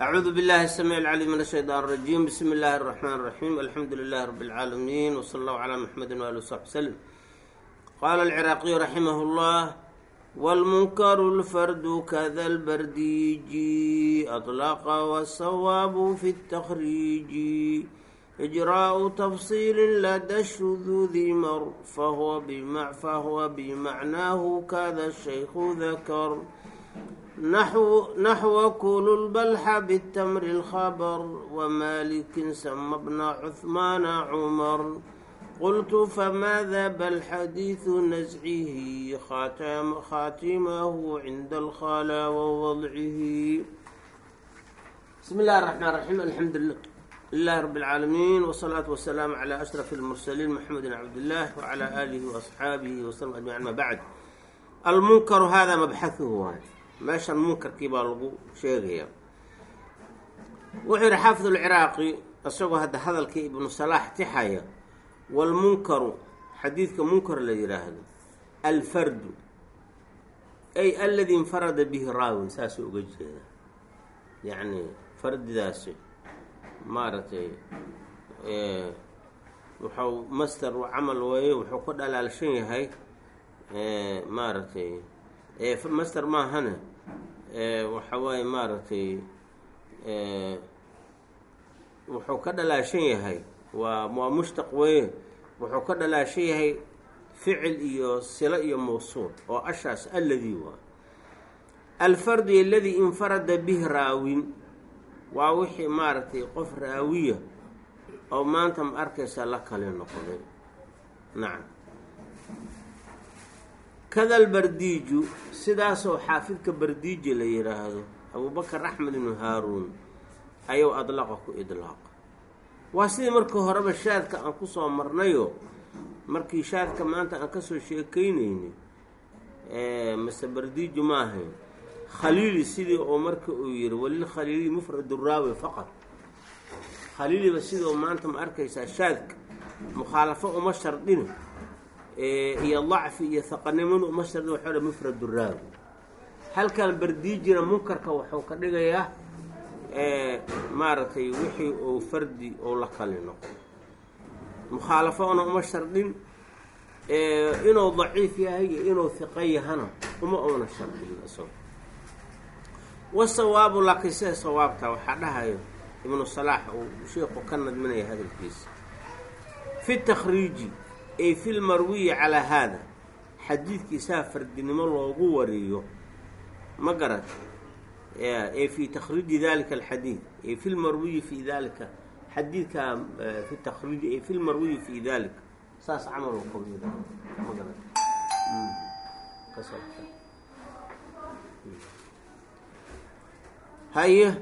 أعوذ بالله السميع العليم من الشيطان الرجيم بسم الله الرحمن الرحيم الحمد لله رب العالمين وصلى الله على محمد وآله وصحبه وسلم قال العراقي رحمه الله والمنكر الفرد كذا البرديج أطلق والصواب في التخريج إجراء تفصيل لدى الشذوذ مر فهو بمع فهو بمعناه كذا الشيخ ذكر نحو, نحو كل البلح بالتمر الخبر ومالك سمى ابن عثمان عمر قلت فماذا بل حديث نزعه خاتم خاتمه عند الخلا ووضعه بسم الله الرحمن الرحيم الحمد لله لله رب العالمين والصلاة والسلام على أشرف المرسلين محمد عبد الله وعلى آله وأصحابه وسلم أجمعين ما بعد المنكر هذا مبحثه هذا meeshan munkarkii baa lagu sheegaya wuxuu yidhi xaafid ulciraaqi isagoo hadda hadalkii ibnu salaax tixaya walmunkaru xadiidka munkar la yidhaahdo alfardu ay aladii infarada bihi raawin saasuu uga jeeda yacni fardidaasi maaragtay wuxuu master u camal weeye wuxuu ku dhalaalshan yahay maaragtay master maahane waxa waaye maaragtay wuxuu ka dhalaashan yahay. Waa waa mushtaq weeye wuxuu ka dhalaashan yahay ficil iyo silo iyo mawsuul oo ashaas alladii waa. Alfardu aladii infarada bih raawin. Waa wixii maaragtay qof raawiya oo maanta ma arkaysa la kale noqday nacam kada albardiiju sidaasoo xaafidka bardiiji la yidhaahdo abubakar axmed ibnu haaruun ayuu adlaqa ku idlaaqa waa sidii markii horeba shaadka aan ku soo marnayo markii shaadka maanta aan ka soo sheekeyneynay mase bardiiju ma khaliili sidii oo marka uu yihi walilkhaliili mufradu raawi faqad khaliiliba sidii oo maanta ma arkaysaa shaadka mukhaalafo uma shardhina iyo dacfi iyo haqanimadu uma shardi waxaa mufradu raawi halkan bardiijina munkarka wuxuu ka dhigayaa maaragtay wixii uu fardi ou la kali noqdo mukhaalafona uma shardhin inuu daciif yahay iyo inuu hiqo yahana uma una shardhin isago wasawaabu laakiin sida sawaabta waxaa dhahayo ibnu salaax uu sheikhu ka nadminaya hadalkiisa. Fi takhriiji ay fi lmarwiyi calaa haada. Xadiidkiisaa fardinimo loogu wariyo. Ma garat ee fi takhriiji dalika alxadiid. Ay fi lmarwiyi fi dalika xadiidkaa fi takhriiji ay fi lmarwiyi fi dalika saas camal ma garat haye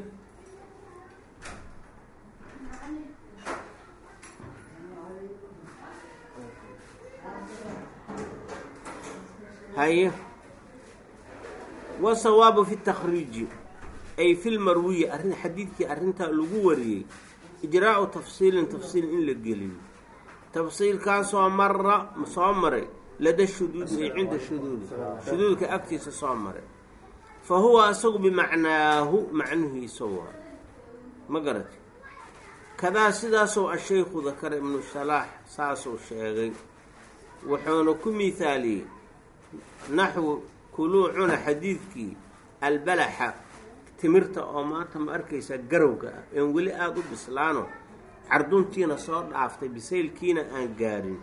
haye wasawaabu fi takhriiji ay fi lmarwiyi arrin xadiidkii arrintaa lagu wariyey ijraau tafsiilin tafsiil in la geliyo tafsiilkaasoo mara soo maray lada shuduudi ay cinda shuduudi shuduudka agtiisa soo maray fa huwa asagu bimacnaahu macnihiisa waa ma garati kadaa sidaasoo ashaykhu dakara ibnu salaax saasuu sheegay wuxuuna ku miithaaliyey naxwu kuluu cuna xadiidkii albalaxa timirta oo maanta ma arkaysaa garowga ah een weli aada u bislaano carduntiina soo dhaaftay bisaylkiina aan gaarin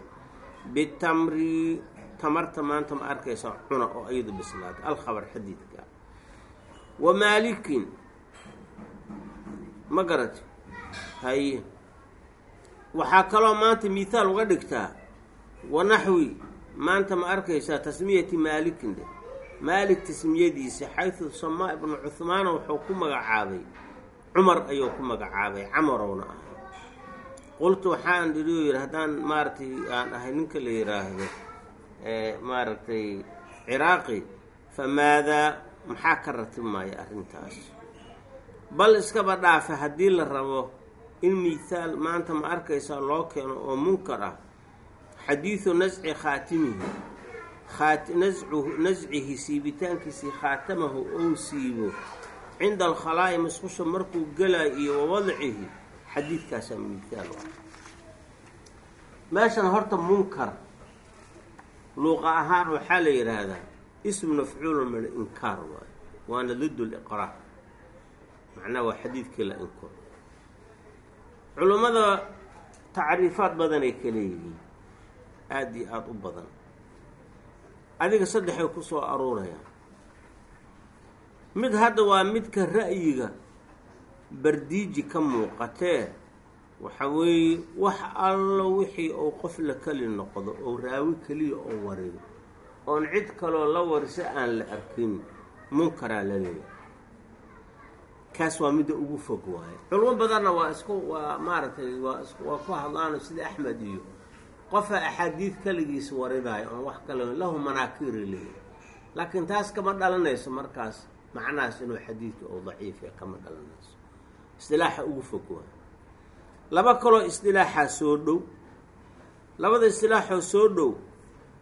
bitamri tamarta maanta ma arkaysaa cuna oo ayadu bislaatay alkhabar xadiidka. Wa maalikin ma garati haye waxaa kaloo maanta mithaal uga dhigtaa wa naxwi maanta ma arkaysaa tasmiyati maalikin de. Maalik tasmiyadiisa xaysu samaa ibnu cuhmaana wuxuu ku magacaabay. Cumar ayuu ku magacaabay camarowna ahay qultu waxaan idhiu yidhi haddaan maaragtay aan ahay ninka la yidhaahdo maaragtay ciraaqi fa maadaa maxaa ka ratib maaya arrintaas? Bal iskaba dhaafa haddii la rabo in mithaal maanta ma arkaysaa loo keeno oo munkar ah xadiidu nasci khaatimihi. Nascihi siibitaankiisii khaatamahu ou siibo. Cinda alkhalaa'i masqusha markuu gelayo iyo wawadcihi xadiidkaasaa mithaal ah. Meeshan horta munkar luuqa ahaan waxaa la yidhaahdaa ismu mafcuulun min inkaar waayo waana did liqraar macnaha waa xadiidkii la inkoro culummada tacriifaad badanay ka aada iyo aada u badan. Adiga saddexay ku soo aruurayaan. Mid hadda waa midka ra'yiga bardiiji ka muuqatee waxa weeye wax allo wixii uu qof la keli noqdo oo raawi keliya oo wariyo oon cid kaloo la warisa aan la arkin munkaraa la leeyahay. Kaas waa midda ugu fog waaye. Culmo badanna waa isku waa maaragtay waa is waa ku hadlaano sida axmed iyo qofa axaadiid keligiisa warinaayo oon wax kale lahu manaakiri leeyahay laakiin taas kama dhalanayso markaas macnahaas inuu xadiidka oo daciifiya kama dhalanayso. Isdilaaxa ugu fog waaye laba kaloo isdilaaxaa soo dhow. Labada isdilaaxoo soo dhow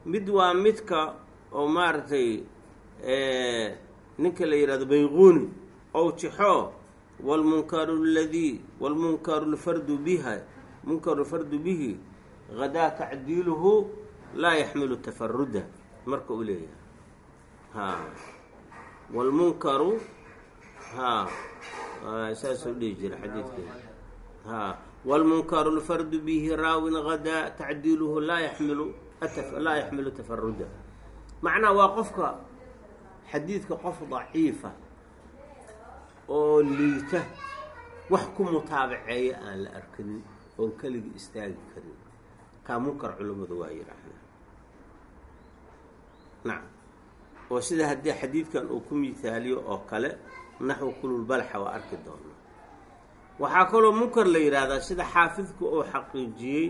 mid waa midka oo maaragtay ninka la yidhahdo bayquuni ow tixoo walmunkaru ladii walmunkaru lfardu biha munkaru lfardu bihi hadaa tacdiiluhu laa yaxmilu tafaruda marka uu leeyahay. Ha. Walmunkaru ha. Saasuu dhihi jira xadiidkeeda ha. Walmunkaru lfardu bihi raawin hadaa tacdiiluhu laa yaxmilu laa yaxmilu tafaruda macnaha waa qofka xadiidka qof daciifa oo liita wax ku mutaabaceeya aan la arkinin oon keligii istaagi karin kaa munkar culummadu waa yidhaahdaan nacam oo sida haddii xadiidkan uu ku mithaaliyo oo kale naxwu kululbalxa waa arki doonaa waxaa kaloo munkar la yidhaahdaa sida xaafidku uu xaqiijiyey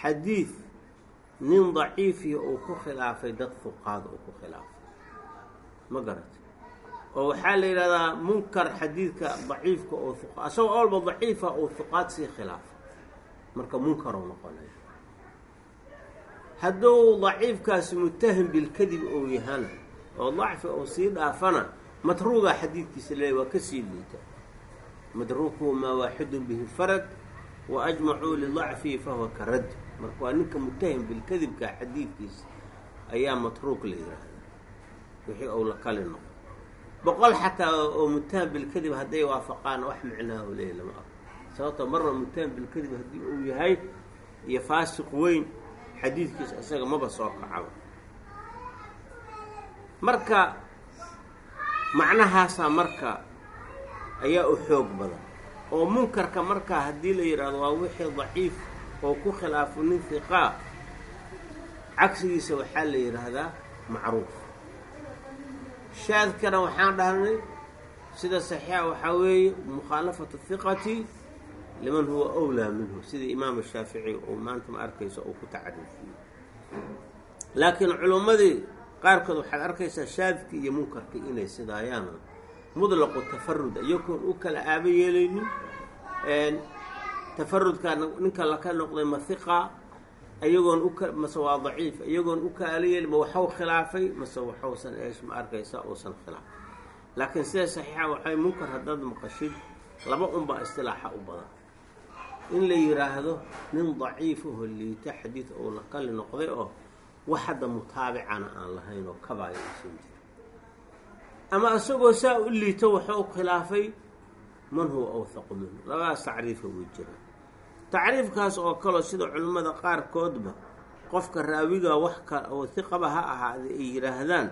xadiid nin daciifiya uu ku khilaafay dad fuqaada uu ku khilaafay. Ma garata oo waxaa la yidhahdaa munkar xadiidka daciifka oo uqa asagoo olba daciifa uu huqaad sii khilaafay marka munkaruu noqonaya hadduu daciifkaasi mutahim bilkadib ou yahana oo dacfi ou sii dhaafana matruugaa xadiidkiisa leeya waa ka sii liita. Madruukuhu maa waaxidun bihi farad wa ajmacuu lidacfihi fahuwa ka marka waa ninka mutahim bilkadibka xadiidkiisa ayaa matruuk la yidhaahdaa wixii ou la kali noqo boqol xataa oo mutaham bilkadib hadday waafaqaan wax micnaha u leeyahy lama arko. Sababtoo marna mutaham bilkadib haddii uu yahay iyo faasiq weyn xadiidkiisa isaga maba soo kacaba marka macnahaasaa marka ayaa u xoog badan. Oo munkarka markaa haddii la yidhahdo waa wixii daciif oo ku khilaafo nin hiqaa cagsigiisa waxaa la yidhaahdaa macruuf. Shaadkana waxaan dhahnay sida saxiixa waxaa weeye mukhaalafatu hiqati liman huwa awlaa minhu sida imaam shaafici uu maanta ma arkayso uu ku tacarifiyey laakiin culummadii qaarkood waxaad arkaysaa shaadkii iyo munkarkii inay sidaayaan. Mudlaqu tafarud iyagoon u kala aaba yeelaynin tafarudkaa ninka laka noqday ma iyagoon uka mase waa daciif iyagoon u kaala yeelin ma waxuu khilaafay mase waxuusan eesh ma arkaysa uusan khilaafay laakiin sida saxiixa waxay munkar haddaad maqashid laba unbaa istilaaxa u badan in la yidhaahdo nin daciifaho liita xadiid ou la kali noqday oo wax hadda mutaabicana aan lahayn oo kabaayo usan jira ama isagoo saa u liito waxuu khilaafay man huwa awthaqu minhu? Labadaas tacriifa wuu jira tacriifkaas oo kaleo sida culimmada qaarkoodba qofka raawiga wax ka oo hiqaba ha ahaada ay yidhaahdaan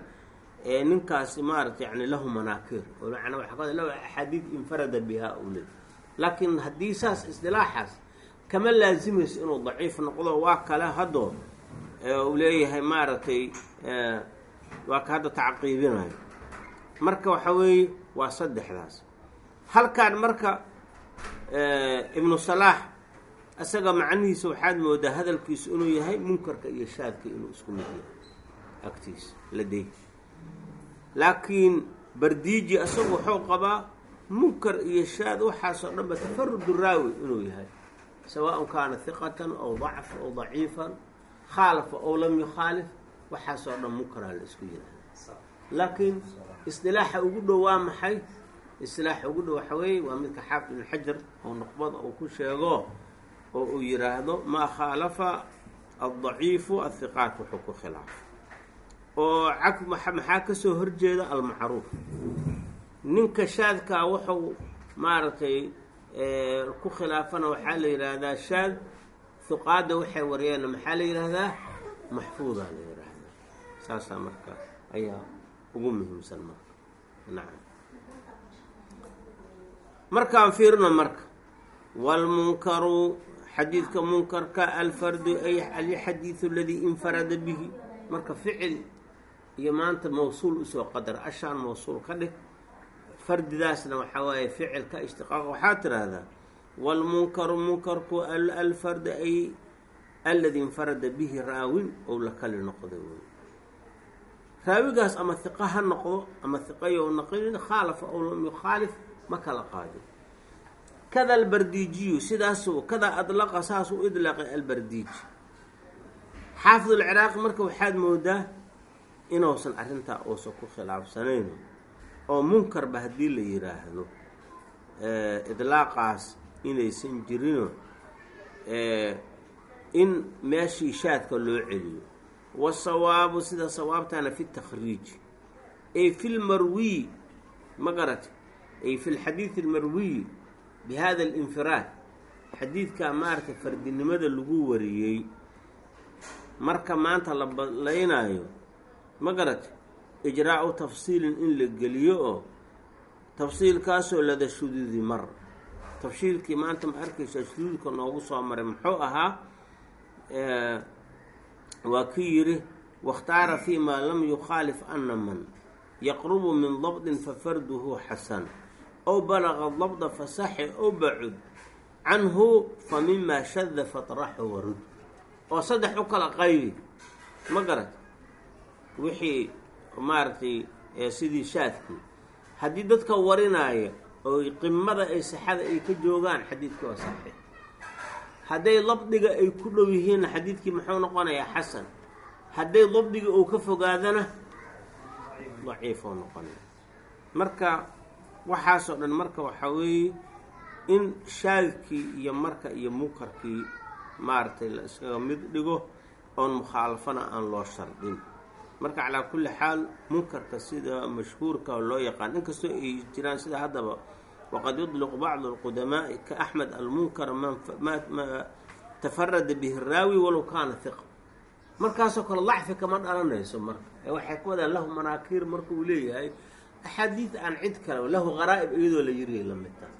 ee ninkaasi maaragta yani lahu manaakir. Oo macnaa waxa ka lahu axaadiid infarada bihaa u leey laakiin haddii saas isdilaaxaas kama laasimayso inuu daciif noqdo. Waa kale haddoo uu leeyahay maaragtay waa ka hadda tacqiibinayo marka waxa weeye waa saddexdaas. Halkaan marka ibnu salaax isaga macnihiisa waxaad moodaa hadalkiisu inuu yahay munkarka iyo shaadka inuu isku mid yahay agtiisa la dey laakiin bardiiji isagu wuxuu qabaa munkar iyo shaad waxaasoo dhan ba tafarudu raawi inuu yahay. Sawaaءn kaana hiqatan aw dacf aw daciifan khaalafa ow lam yukhaalif waxaasoo dhan munkaraa la isku yihahda laakiin isdilaaxa ugu dhow waa maxay? Isilaax ugu dhow waxa weeye waa midka xaafid ibn xajar oo nuqbada uu ku sheego oo uu yidhaahdo maa khaalafa addaciifu athiqaat wuxuu ku khilaafay oo maxaa ka soo horjeeda? Almacruuf ninka shaadkaa wuxuu maaragtay ku khilaafana waxaa la yidhaahdaa shaad huqaadda waxay wariyeenna maxaa la yidhaahdaa? Maxfuudaa la yidhaahdaa. Saasaa marka ayaa ugu muhiimsan marka. Nacam. Markaan fiirno marka waalmunkaru xadiidka munkarka alfardu ay alxadiidu aladii infarada bihi. Marka ficil iyo maanta mawsuul u soo qadar ashaan mawsuul ka dhig fardidaasna waxaa waaye ficilka ishtiqaaq. Waxaa tiraahdaa waalmunkaru munkarku alfard ay aladii infarada bihi raawin ou la kali noqda wey raawigaas ama hiqa ha noqdo ama hiqayo naqin khaalafa ow lam yukhaalif ma kala qaadin. Kada albardiijiyu sidaasuu kada adlaqa saas u idlaaqay albardiiji xaafid alciraaqi marka waxaad moodaa inuusan arrintaa uusan ku khilaafsanayn oo munkarba haddii la yidhaahdo idlaaqaas inaysan jirino in meeshii shaadka loo celiyo. Wasawaabu sida sawaabtana fi takhriiji ay fi lmarwiyi ma garata ay fi lxadiidi almarwiyi bi hada alinfiraad xadiidkaa maaragtay fardinimada lagu wariyey marka maanta la badlaynaayo ma garata ijraau tafsiilin in la geliyo oo tafsiilkaasoo lada shuduudi mar. Tafsiilkii maanta ma arkaysaa shuduudka noogu soo maray. Muxuu ahaa waa kii yidhi waاkhtaara fi ma lam yukhaalif ana man yaqrubu min dabdin fafarduhu xasan ow balaga dabda fasaxi ow bacud canhu fa mima shada fatraxu warud oo saddex u kala qaybi. Ma garat wixii maaragtay sidii shaadkii. Haddii dadka warinaayo oo qimada ay saxada ay ka joogaan xadiidkii waa saxiix. Hadday dabdiga ay ku dhow yihiinna xadiidkii muxuu noqonayaa xasan. Hadday dabdiga uu ka fogaadana daciifoo noqonaya. Marka waxaasoo dhan marka waxaa weeye in shaadkii iyo marka iyo munkarkii maaragtay la iskaga mid dhigo oon mukhaalafana aan loo shardin marka calaa kulli xaal munkarka sida mashhuurka loo yaqaan inkastoo ay jiraan sida haddaba waqad yudliqu bacdu alqudamaa'i ka axmed almunkar ma tafarada bihi raawi walow kaana hiqa markaasoo kale dacfi kama dhalanayso marka. Ee waxay ku wadaan lahu manaakiir marka uu leeyahay axaadiid aan cid kale lahu qaraa'ib iyadoo la yiriya la mid taha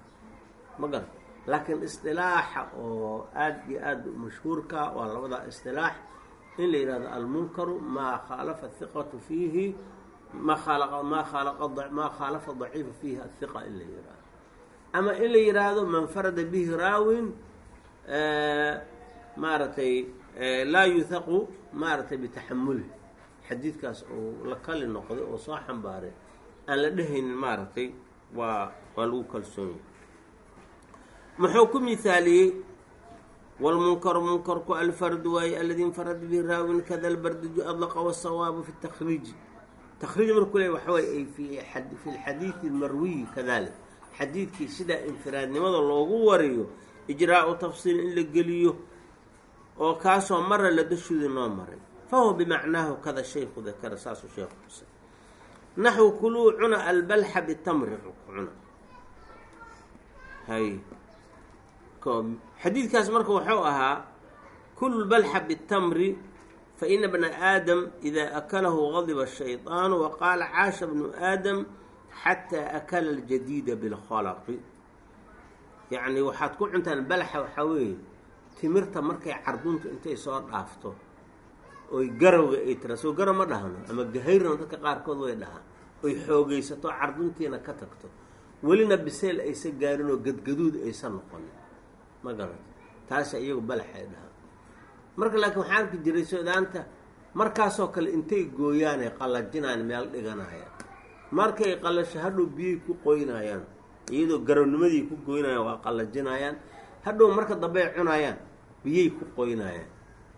ma garan laakiin isdilaaxa oo aada iyo aada mashhuurka waa labadaa isdilaax in la yihahdo almunkaru maa khaalafa hiqatu fiihi ma maa maa khaalafa daciifa fiihi ahiqa in la yihahdo ama in la yidhaahdo man farada bihi raawin maaragtay laa yuthaqu maaragtay bitaxamulih xadiidkaas oo la kali noqday oo soo xambaaray aan la dhehaynin maaragtay waa waa lagu kalsoon muxuu ku mihaaliyey wlmunkaru munkarku alfardu waaye aladi infarada bihi raawin kada albardiju adlaqa wasawaabu fi takriiji takriij markuu le waxa way ay fi lxadiidi almarwiyi kadalik xadiidkii sidaa infiraadnimada loogu wariyo ijraau tafsiil in la geliyo oo kaasoo mara la dashuudi noo maray fahuwa bimacnaahu kada shayku dakara saasuu sheekhu xusay naxwu kuluu cuna albalxa bitamri cuna hay xadiidkaas marka wuxuu ahaa kulu balxa bitamri faina bna aadam idaa akalahu gadiba shayطaanu waqaala caasha bnu aadam xataa akala aljadiida bilkhalaqi. Yacni waxaad ku cuntaan balaxa waxaa weeye timirta markay carduntu intay soo dhaafto oy garawga ay tira. Soo garaw ma dhahno ama gahayrna dadka qaarkood way dhahaan. Oy xoogaysato carduntiina ka tagto. Welina biseel aysan gaarin oo gadgaduud aysan noqonin ma garata taasa iyagu balax ay dhahaan marka laakiin waxaa arki jiray sudaanta markaasoo kale intay gooyaanay qallajinaan meel dhiganayaan. Markay qallasho hadhow biyay ku qoynayaan iyadoo garawnimadii ku goynayaan waa qallajinayaan hadhow marka dambe ay cunayaan biyay ku qoynayaan.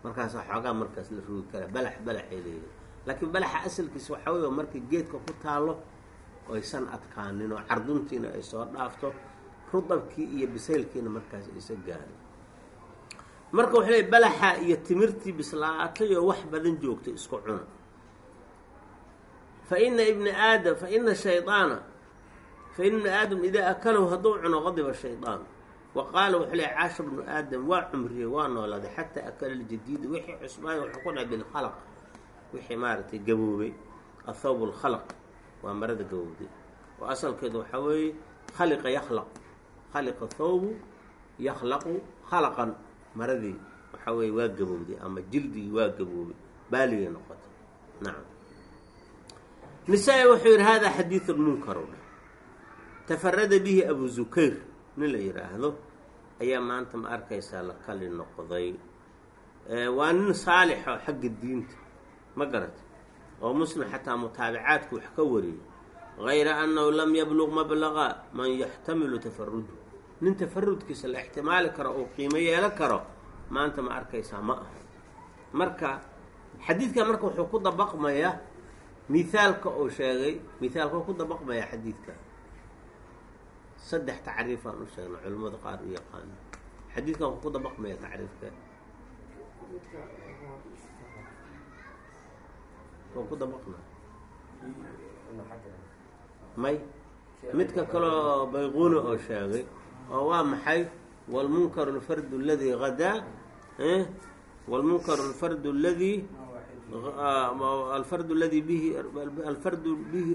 Markaas xoogaa markaas la rugi karaa. Balax balaxay leeyihiin laakiin balaxa asalkiisa waxaa wey markay geedka ku taalo oysan adkaanin oo carduntiina ay soo dhaafto rudabkii iyo bisaylkiina markaas aysa gaarin marka wuxuu leey balaxa iyo timirtii bislaatay oo wax badan joogtay isku cuna. Fa ina ibna aadam fa ina shaydaana fa ina ibna aadam idaa akalahu hadduu cuno qadiba shaydaan wa qaala wuxuu leey caasha bnu aadam waa cumriyey waa noolaaday xataa akala ljadiida wixii cusbaay wuxuu ku dhahay bilkhalaq. Wixii maaragtay gaboobay athawb lkhalaq waa marada gabowday oo asalkeedu waxaa weeye khaliqa yakhlaq khaliqa thawbu yakhlaqu khalaqan. Maradii waxaa weeye waa gabowday ama jildigii waa gaboobay baaligay noqotay. Nacam nisaa-i wuxuu yidhi hada xadiidu munkar. U dhah tafarada bihi abu zukayr nin la yidhaahdo ayaa maanta ma arkaysaa la kali noqday. Waa nin saalixo xagga diinta ma garatay oo muslim xataa mutaabicaadku wax ka wariyey. Gayra annahu lam yabluq mablaqa man yaxtamilu tafarudu nin tafarudkiisa la ixtimaali karo uu qiimo yeelo karo maanta ma arkaysaa ma aha. Marka xadiidkan marka wuxuu ku dabaqmayaa mihaalka uu sheegay mihaalka ku dabaqmayaa xadiidka. Saddex tacriifaan u sheegna culimmada qaar u yaqaano xadiidkan wuxuu ku dabaqmaya tacriifka. Waa ku dabaqna may? Midka kaleo bayquuni oo sheegay oo waa maxay? Wlmunkar alfardu aladii hadaa wlmunkaru alfardu aladii alfardu ladii bihi alfardu bihi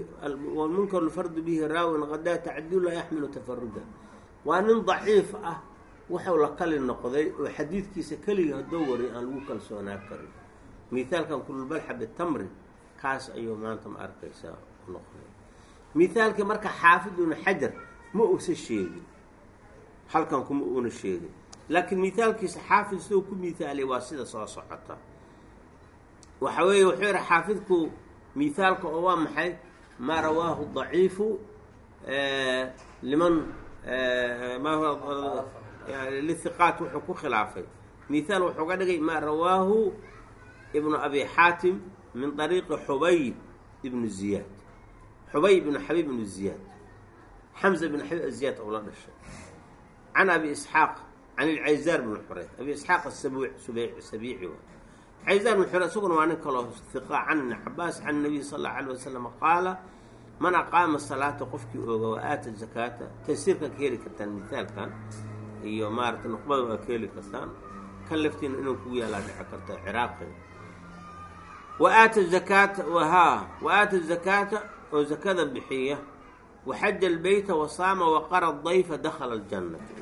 wlmunkaru alfardu bihi raawin hadaa tacdilu yaxmilu tafaruda waa nin daciif ah wuxuu la kali noqday oo xadiidkiisa keligii haddoo wariy aan lagu kalsoonaa karin. Mihaalkan kululbalxa bitamri kaas ayuu maanta ma arkaysaa noqday. Mihaalkii marka xaafid ibnu xajar ma uusa sheegin halkan kuma uuna sheegin. Laakiin mihaalkiisa xaafid siduu ku mihaaliyay waa sida soo socota. Waxa weeye wuxuu yihi xaafidku mihaalka oo waa maxay? Maa rawaahu daciifu liman lihiqaat wuxuu ku khilaafay. Mihaal wuxuu ga dhigay maa rawaahu ibnu abi xaatim min طariiqi xubayb ibnu ziyaad. Xubayb ibnu xabiib ibnu ziyaad. Xamza ibnu xabiib aziyaad ou la dhashay can abi isxaaq can ilcayzaar bn xureyd abi isxaaq sabiici wa cayzaar bn xureyd isaguna waa nin kaloo hiqa can ibni cabaas can nabiy sal allau alay wasalam qaala man aqaama salaata qofkii ooga wa aata zakaata taysiirkan ka heli kartaan mihaalkan iyo maarata nuqbada waa ka heli kartaan kan laftiina inuu kugu yaalaa dhici karta ciraaqi wa aata zakaata haa wa aata zakaata oo zakada bixiya waxaja albeyta wasaama waqara dayfa dakhala aljannata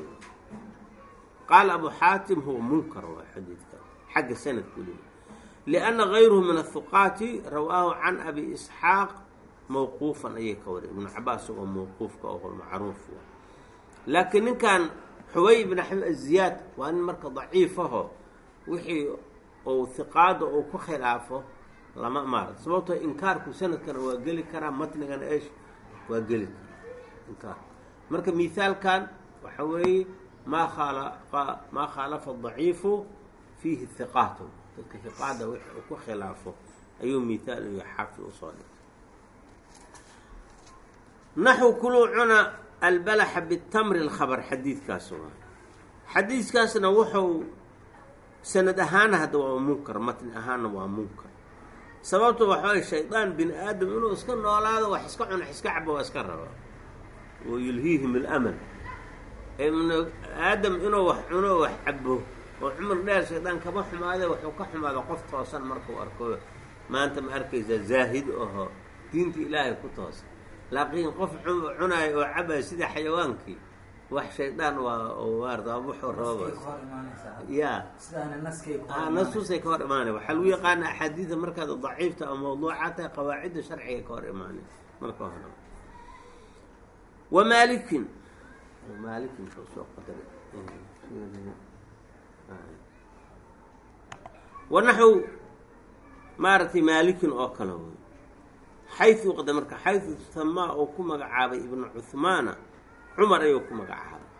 qaala abu xaatim huwa munkar waa xadiidkan xagga sanadku leey lianna gayruhu min ahuqaati rawaahu can abi isxaaq mawquufan ayay ka wari ibnu cabaas oo mawquufka oo macruuf laakiin ninkan xubay ibn axmed aziyaad waa nin marka daciifaho wixii uu hiqaada uu ku khilaafo lama maarad sababtoo inkaarku sanadkana waa geli karaa matnigana esh waa geli karaa inkaar marka mihaalkan waxa weeye maa khaala maa khaalafa daciifu fiihi hiqaatu dadka hiqaada wixii uu ku khilaafo ayuu mihaal iyo xaafid u soo dhigtay naxu kuluu cuna albalaxa bitamri lkhabar xadiidkaas waa xadiidkaasna wuxuu sanad ahaana hadda waa munkar matni ahaana waa munkar sababta waxaway shaydaan bini aadam inuu iska noolaado wax iska cuno iska cabo waa iska raba oo yulhiihim alamal ibnu aadam inuu wax cuno wax cabo oo cumar dheer shaydaan kama xumaade waxuu ka xumaado qof toosan markuu arko. Maanta ma arkaysaa zaahid aho diinta ilaahay ku toosan. Laakiin qof cunaayo oo cabaayo sida xayawaankii wax shaydaan waa maarata wuxuu rababa ya nastusay ka hor imaanay. waxaa lagu yaqaana axaadiida markaad daciifta ama mawduuca tahay qawaacidda sharciga ka hor imaanay. Marka hore. Wa maalikin maalikin wuxuu soo qadaray maaragtay maalikin oo kale wey xayu qada marka xayu samaa uu ku magacaabay ibnu cuhmaana cumar ayuu ku magacaabay.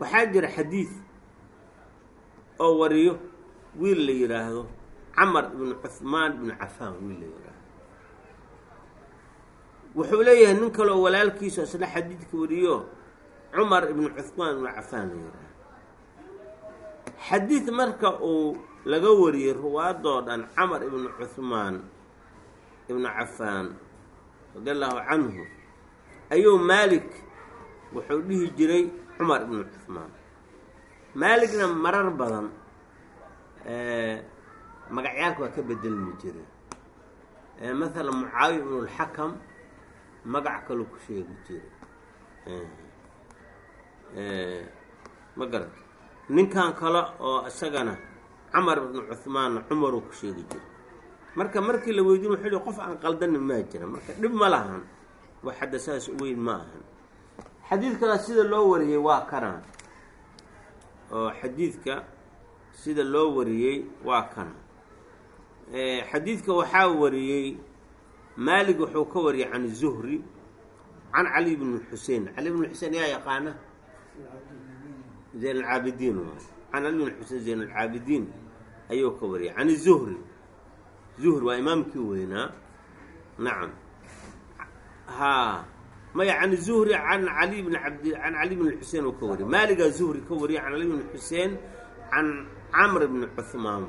Waxaa jira xadiid oo wariyo wiil la yidhaahdo camar ibnu cuhmaan ibnu cafaan wiil la yidhaahdo wuxuu leeyahay nin kale oo walaalkiisu isna xadiidka wariyo cumar ibnu cuhmaan ibnu cafaan la xadiid marka uu laga wariyey ruwaadoo dhan camar ibnu cuhmaan ibnu cafaan radi allahu canhu ayuu maalik wuxuu dhihi jiray cumar ibnu cuhmaan maaligna marar badan magacyaalka waa ka bedelmi jiray. Maalan mucaawiya ibnu lxakam magac kaloo ku sheegi jiray ma garat ninkan kale oo isagana camar ibnu cuhmaanna cumaruu ku sheegi jiray. Marka markii la weydiin wuxuu hi qof aan qaldanin maa jira marka dhib ma lahan. Wax hadda saas u weyn ma ahan. Xadiidkana sida loo wariyey waa kana oo xadiidka sida loo wariyey waa kana xadiidka waxaa wariyey maalig wuxuu ka wariyey can zuhri can cali bni xusein cali bni xusein yaa yaqaana zayn alcaabidiin can cali bni xusein zayn alcaabidiin ayuu ka wariyey can zuhri. Zuhri waa imaamkii weynaa. Nacam. Haa. Maya can zuhri can cali bni abd can cali bni xusein uu ka wariyey maaligaa zuhri ka wariyey can cali bni xusein can camr bni cuhmaan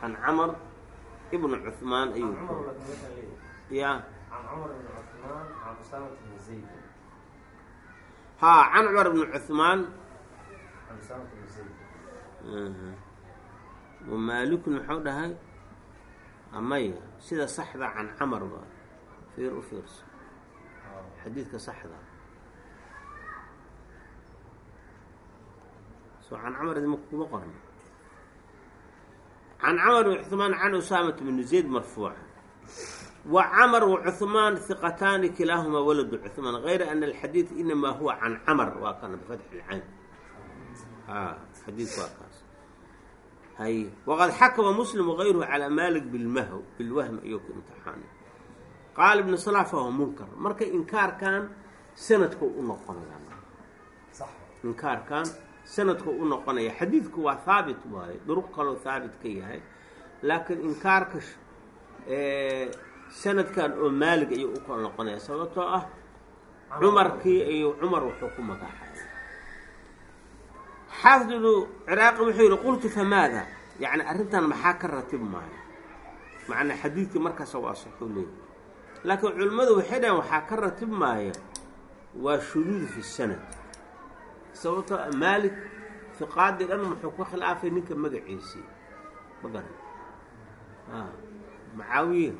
can camr ibnu cuhmaan ayuu ya haa can cumar bni cuhmaan maalikun muxuu dhahay amaya sida saxda can camar ba? Fiir u fiirso xadiidka saxda. So can camar idima kuma qorno can camar bn cuثmaan can usaamat bni zayd marfuuca wa camar wa cuhmaan hiqataani kilaahumaa waladu cuhmaan gayra ana alxadiid inamaa huwa can camar waa kana bifatxi ilcayn xadiidku ah, waa kaas. Hay waqad xakama muslim wagayruhu calaa maalik bilmahw bilwahm ayuu ku imtixaanay. Qaala ibnu salaa fahuwa munkar. Marka inkaarkan sanadku u noqonaya inkaarkan sanadku u noqonaya. Xadiidku waa haabit waaye duruq kaloo haabit ka yahay. Laakiin inkaarka sanadkan oo maalig ayuu u kala noqonaya sababtoo ah cumarkii ayuu cumar wuxuu ku magaxay xaafidu ciraaqi wuxuu yihi qultu famaada yani arrintan maxaa ka ratib maayo? Macnaa xadiidkii markaasa waa saxuu leeyahy laakiin culimmadu waxay dhahen waxaa ka ratib maaya waa shuduud fi sanad. Sababtoo maalik fiqaadii dhan muxuu ku khilaafay ninka magaciisii. Ma garan macaawiye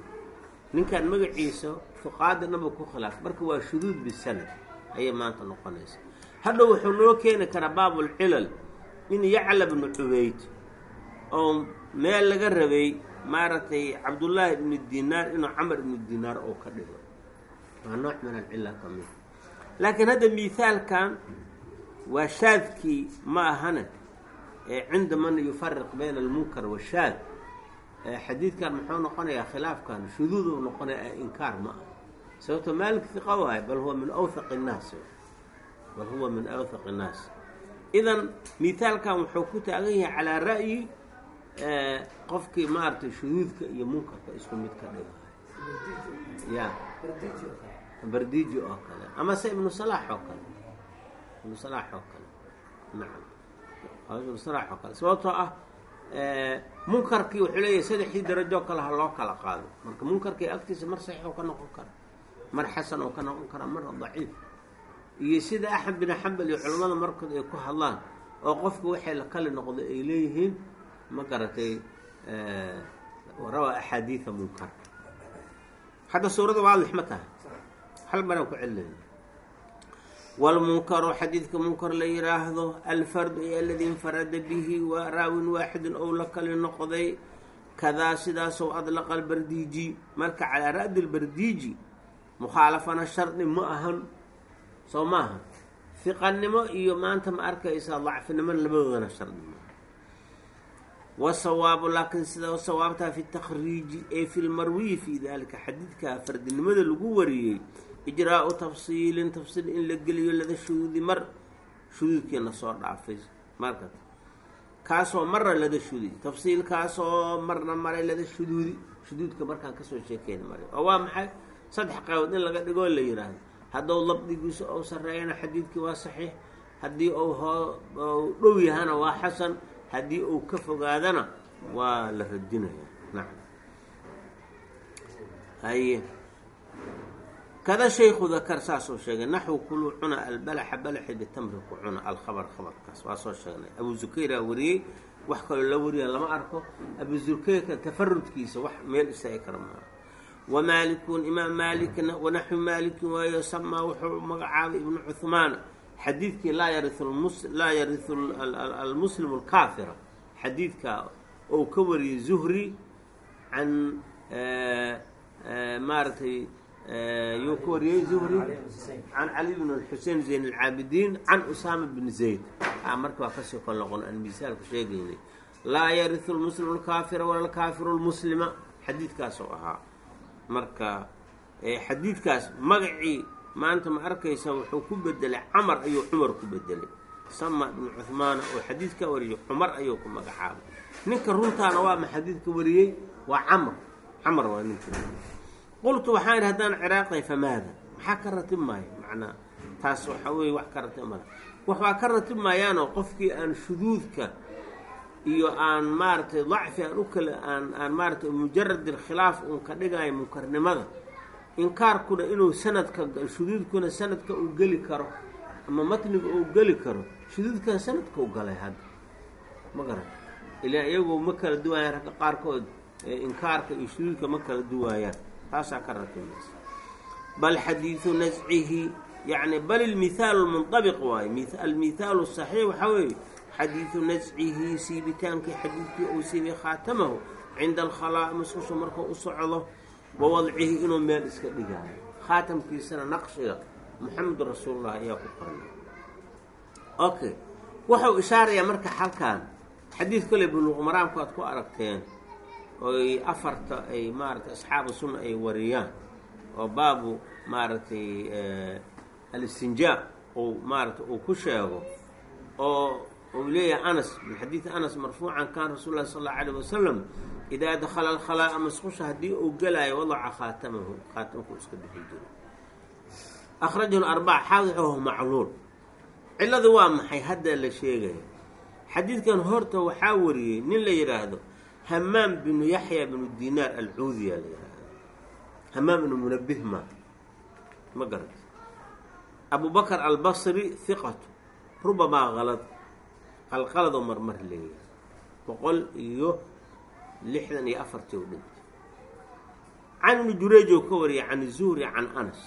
ninkan magaciisa fiqaadii dhan buu ku khilaafay marka waa shuduud bisanad ayay maanta noqonaysa hadhow wuxuu noo keeni karaa baabulcilal in yacla bnu cubayd oo meel laga rabay maaragtay cabdullaahi ibnu dinaar inuu camar ibnu dinaar oo ka dhigo. Waa nooc min alcila ka mid. Laakiin hadda miithaalkan waa shaadkii ma ahane cinda man yufariq bayna almunkar washaad xadiidkan muxuu noqonayaa khilaafkan shuduud u noqonaya inkaar ma ah sababto maalik hiqa waayo bal huwa min awhaq innaas bal huwa min awhaq innaas idan miithaalkan wuxuu ku taagan yahay calaa ra'yi qofkii maaragtay shuduudka iyo munkarka isku mid ka dhigahay ya. Bardiiji oo kale. Ama se ibnu salaax oo kale. Ibnu salaax oo kale. Nacam ibnu salaax oo kale. Sababtoo ah munkarkii wuxuu leeyahay saddexdii darajo kale ha loo kala qaado. Marka munkarkii agtiisa mar saxiix oo ka noqon kara mar xasan oo ka noqon kara mar daciif. Iyo sida axmed bin xambal iyo culimmada markood ay ku hadlaan oo qofka waxay la kali noqdo ay leeyihiin ma garatay rawaa axaadiida munkar. Hadda suurada waadix ma tahay. Hal maraan ku celinayna walmunkaru xadiidka munkar la yidhaahdo alfardu iyo aladi infarada bihi waa raawin waaxidin ou la kali noqday kadaa sidaasoo adlaqa albardiiji marka calaa ra'di lbardiiji mukhaalafana shardi ma ahan soo maaha fiqannimo iyo maanta ma arkaysaa dacfinimo labadoodana shardi maaha wasawaabu laakiin sida sawaabtaa fi takriiji ee fi lmarwiyi fi dalika xadiidka fardinimada lagu wariyey ijraau tafsiilin tafsiil in la geliyo lada shuduudi mar shuduudkiina soo dhaafay. Marka kaasoo marna lada shuduudi tafsiilkaasoo marna maray lada shuduudi shuduudka markaan ka soo sheekeyna maray. Oo waa maxay? Saddex qaybood in laga dhigoo la yidhaahdo haddou labdigiisu ou sarreeyana xadiidkii waa saxiix haddii uu hoo dhow yahana waa xasan haddii uu ka fogaadana waa la radinaya. Nacam haye kada shaykhu dakar saasoo sheegay naxwu kuluu cuna albalaxa balaxi bitamri ku cuna alkhabar khabarkaas. Waa soo sheegnay. Abu zukayraa wariyey wax kaloo la wariya lama arko. Abu zukayrka tafarudkiisa wax meel istaagi kara maaha. Wamaalikun imaam maalikna wanaxwi maalikin waayo samaa wuxuu magacaabay ibnu cuhmaana xadiidkii laa yariu almuslimu alkaafira. Xadiidka ou ka wariyey zuhri can maaragtay yuu ka wariyey zuhri can cali bn xusein zayn alcaabidiin can usaama bn zayd. Marka waa ka sii kol noqon aan misaalku sheegaynay. Laa yariu lmuslimu alkaafira wala alkaafiru lmuslima xadiidkaasoo ahaa. Marka xadiidkaas magacii maanta ma arkaysa wuxuu ku bedelay camar ayuu cumar ku bedelay sama ibnu cuhmaana oo xadiidka wariyey cumar ayuu ku magacaabay. Ninka runtaana waa ma xadiidka wariyey? Waa camr camar waa ninka qultu waxaan idhi haddaan famaada? Maxaa ka ratib maayo? Macnaa taas waxaa weeye wax ka ratib mala waxbaa ka ratib maayaanoo qofkii aan shuduudka iyo aan maaragtay dacfi aan u kala aan aan maaratay mujarad ilkhilaaf uun ka dhigayo munkarnimada inkaarkuna inuu sanadka shuduudkuna sanadka uu geli karo ama matniga uu geli karo shuduudkan sanadka u galay hadda. Ma garan ilaa iyagu ma kala duwaayaan ragga qaarkood inkaarka iyo shuduudka ma kala duwaayaan taasaa ka ratimaysa bal xadiidu nascihi yani bal ilmihaalu lmunطabiq waayo almihaalu saxiix waxaa weeye xadiidu nascihi siibitaankii xadiidkii uu siibay khaatamahu cinda alkhalaa musqusha markuu u socdo wa wadcihi inuu meel iska dhigaayo. Khaatamkiisana naqshiga moxamedu rasuulullah ayaa ku qornay okay wuxuu ishaarayaa marka halkan xadiid kale buluuqmaraamku aad ku aragteen oy afarta ay maaragtay asxaabu sunna ay wariyaan oo baabu maaragtay alistinjaa uu maaragtay uu ku sheego oo uu leeyahay anas min xadiidi anas marfuucan kan rasuul lahi sal allau alayh wasalam idaa dakhala alkhalaa'a masqusha haddii uu gelaayo wadaca khaatamahu khaatamku iska bixi jiro akhrajahu arbaca xaadixuhu macluul. Cilladu waa maxay? Hadda la sheegaya xadiidkan horta waxaa wariyey nin la yidhaahdo hamaam binu yaxya binu dinaar alcuudiya la yidhaahdo hamaam binu munabih ma. Ma garat abu bakr albasri hiqatu rubamaa qalad qalqaladoo marmar leeyahay boqol iyo lixdan iyo afartii u dhintay. Can ibni jurayj oo ka wariyay can zuhri can anas.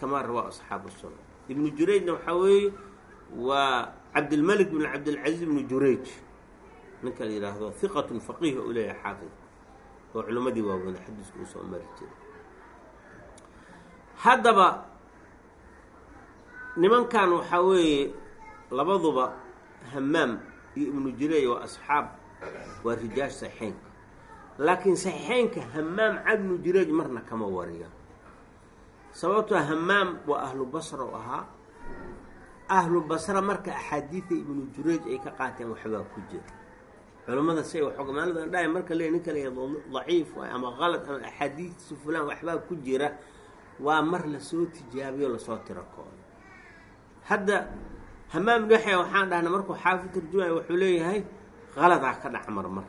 Kamaa rawaa asxaabu sunan. Ibnu jurayjna waxaa weeye waa cabdilmalik bin cabdilcaziz ibnu jurayj ninka la yidhaahdo hiqatun faqiih u leeyahay xaafid oo culimmadii waaweyn xadiisku uu mari jiray. Haddaba nimankan waxaa weeye labaduba hamaam iyo ibnu jurayj waa asxaab waa rijaash saxiixeynka laakiin saxiixeynka hamaam can ibnu marna kama wariya sababtoo hamaam waa ahlu basra u ahaa. Ahlu basra marka axaadiida ibnu jurayj ay ka qaateen waxbaa ku jira culimmada si ay dhahay marka le ninka daciif ama qalad ama axaadiidkiisa fulaan waxbaa ku jira waa mar la soo tijaabiyo la soo tiro koodo hadda hamaam yaxya waxaan dhahna markuu xaafid tarjumaya wuxuu leeyahay qaladaa ka dhac marmar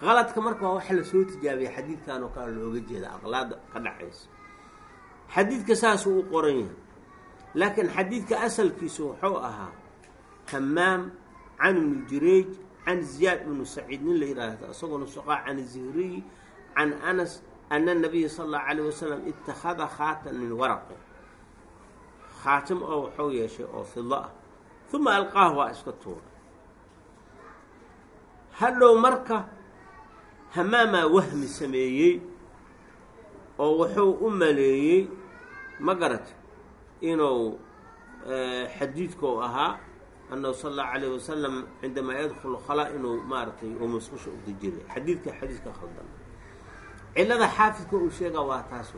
qaladka marka waa waxa la soo tijaabiya xadiidkan oo kale looga jeeda aqlaada ka dhacaysa xadiidka saasuu u qoran yahay laakiin xadiidka asalkiisu wuxuu ahaa hamaam can ibni jurayj can ziyaad ibnu saciid nin la yidhaahdo isagoo nusuqaa can zuhriy can anas ana nabiya sala allahu calayh wasalam ittakhada khaatan min waraqi khaatim oo wuxuu yeeshay oo fido ah uma alqaahu waa iska tuura hadhow marka hamaamaa wahmi sameeyey oo wuxuu u maleeyey ma garata inuu xadiidkau ahaa annahu sala allahu calayh wasalam cindamaa yadkhulu khalaa inuu maaragtay uu musqusha u dejiray xadiidka xadiiska khaldan cillada xaafidka uu sheegaa waa taas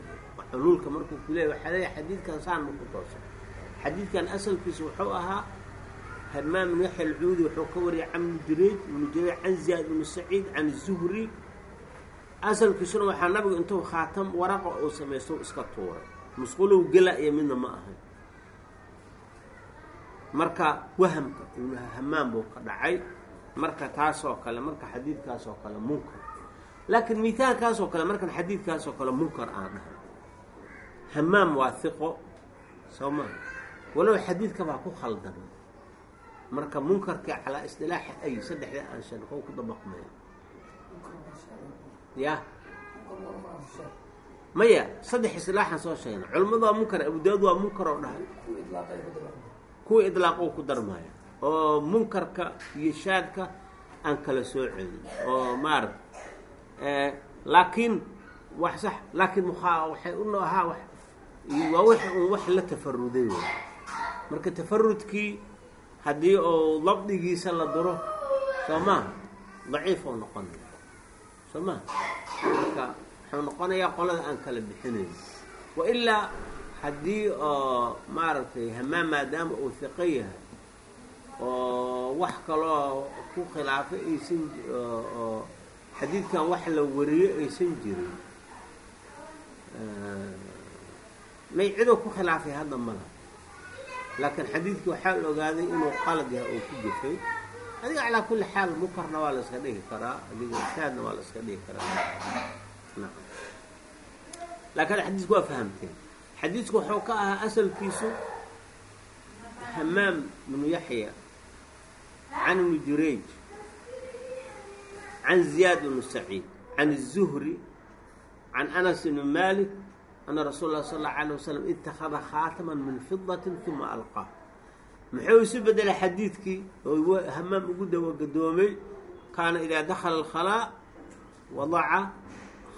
culuulka markuu ku leeya waxaa leeyahay xadiidkan saan maku toosa xadiidkan asalkiisa wuxuu ahaa hamaam ibnu yaxya alcuudi wuxuu ka wariyay can ibnu ibnu jurayj can ziyaad ibnu saciid can zuhri asalkiisuna waxaa nabigu intuu khaatam waraqa uu samaysto iska tuuray musqulow gela iyo midna ma ahayn marka wahamka ibnu hamaan buu ka dhacay marka taasoo kale marka xadiidkaasoo kale munkar. Laakiin miitaalkaasoo kale markan xadiidkaasoo kale munkar aan dhahay. Hamaam waa hiqo soo maa walow xadiidka baa ku khaldan. Marka munkarka calaa istilaaxi ay saddexda aan sharkow ku dabaqmaya ya maya saddex istilaaxaan soo sheegna. Culimmadu waa munkar abu daawud waa munkar oo dhahay kuwa idlaaqo ku darmaya oo munkarka iyo shaadka aan kala soo celin oo maarata laakiin wax sax laakiin muaa waxay u ahaa wa waa w un wax la tafaruday marka tafarudkii haddii oo dabdigiisa la duro soo maha daciif oo noqonaya soo maha marka wuxuu noqonayaa qolada aan kala bixinayn wa ilaa haddii oo maaragtay hamaan maadaama uu hiqo yahay oo wax kaloo ku khilaafay aysan oo xadiidkan wax la wariyo aysan jirin may cidoo ku khilaafay hadda mala laakiin xadiidkii waxaa la ogaaday inuu qalad yahay oo ku gafay adiga calaa kulli xaal munkarna waa la iska dhigi karaa adiga shaadna waa la iska dhigi karaa. Laakiin xadiisku waa fahamteen xadiisku wuxuu ka ahaa asalkiisu hamaam bnu yaxya can ibni jurayj can ziyaad bnu saciid can الzuhri can anas bni malik ana rasuul lah sal اllau alيه wasalam itakada khaatama min fidaة uma alqaa muxuu isu bedelay xadiidkii oo hamaam ugu dawagadoomay kaana idaa dakala اlkhalaa wadaca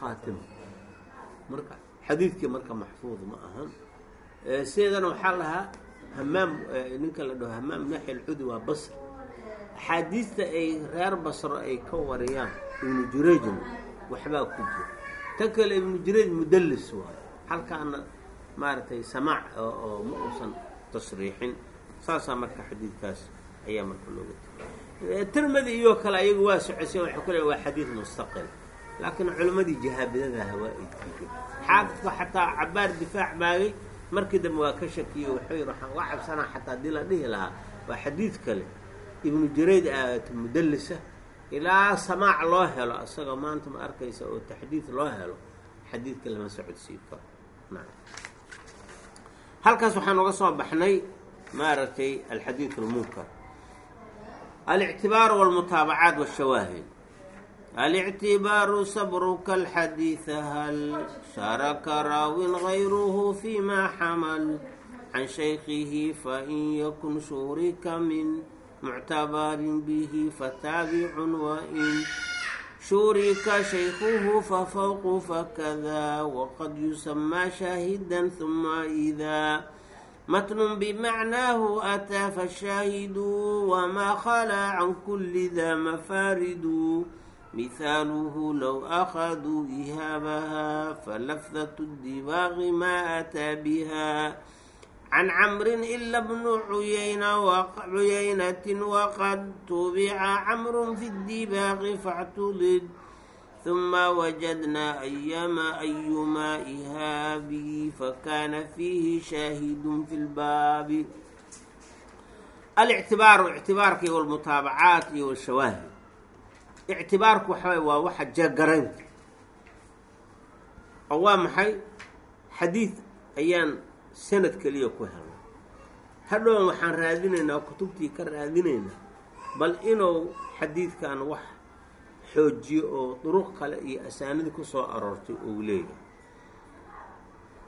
khaatima marka xadiidkii marka maxfuud ma ahan. Sideedana waxaa lahaa hamaam ninka la dhaho hamaam naxya alcudi waa basr axaadiista ay reer basro ay ka wariyaan ibnu jurayjna waxbaa ku jira tan kale ibnu jurayj mudallis waayo halkaana maaragtay samaac oo ma uusan tasriixin. Saasaa marka xadiidkaas ayaa marka looga tegay. Tirmidi iyo kale ayagu waa socosay waxay ku leeya waa xadiid mustaqil laakiin waa ay diiday xaafidka xataa cabaar difaac baagay markii dambe waa ka shakiyey wuxuu yidhi waxaan uga cabsanaa xataa haddii la dhihi lahaa. Waa xadiid kale. Ibnu jarayd aat mudallisa ilaa samaac loo helo isagoo maanta ma arkaysa oo taxdiid loo helo xadiidka lama socodsiin karo halkaas waxaan uga soo baxnay maaragtay alxadiid almunkar alictibaar walmutaabacaat washawaahid الاعتبار صبرك الحديث هل شارك راو غيره فيما حمل عن شيخه فإن يكن شورك من معتبر به فتابع وإن شورك شيخه ففوق فكذا وقد يسمى شاهدا ثم إذا متن بمعناه أتى فالشاهد وما خلا عن كل ذا مفارد مثاله لو أخذوا إهابها فلفظة الدباغ ما أتى بها عن عمرو إلا ابن عيينة عيينة وقد تبع عمرو في الدباغ فاعتلد ثم وجدنا أيما أيما إهابي فكان فيه شاهد في الباب الاعتبار اعتبارك والمتابعات والشواهد ictibaarku waxaway waa waxa jeegaraynta oo waa maxay? Xadiid ayaan sanad keliya ku helnay hadhowan waxaan raadinaynaa kutubtii ka raadinaynaa bal inuu xadiidkan wax xoojiyo oo duruq kale iyo asaanidi ku soo aroortay uu leeyahay.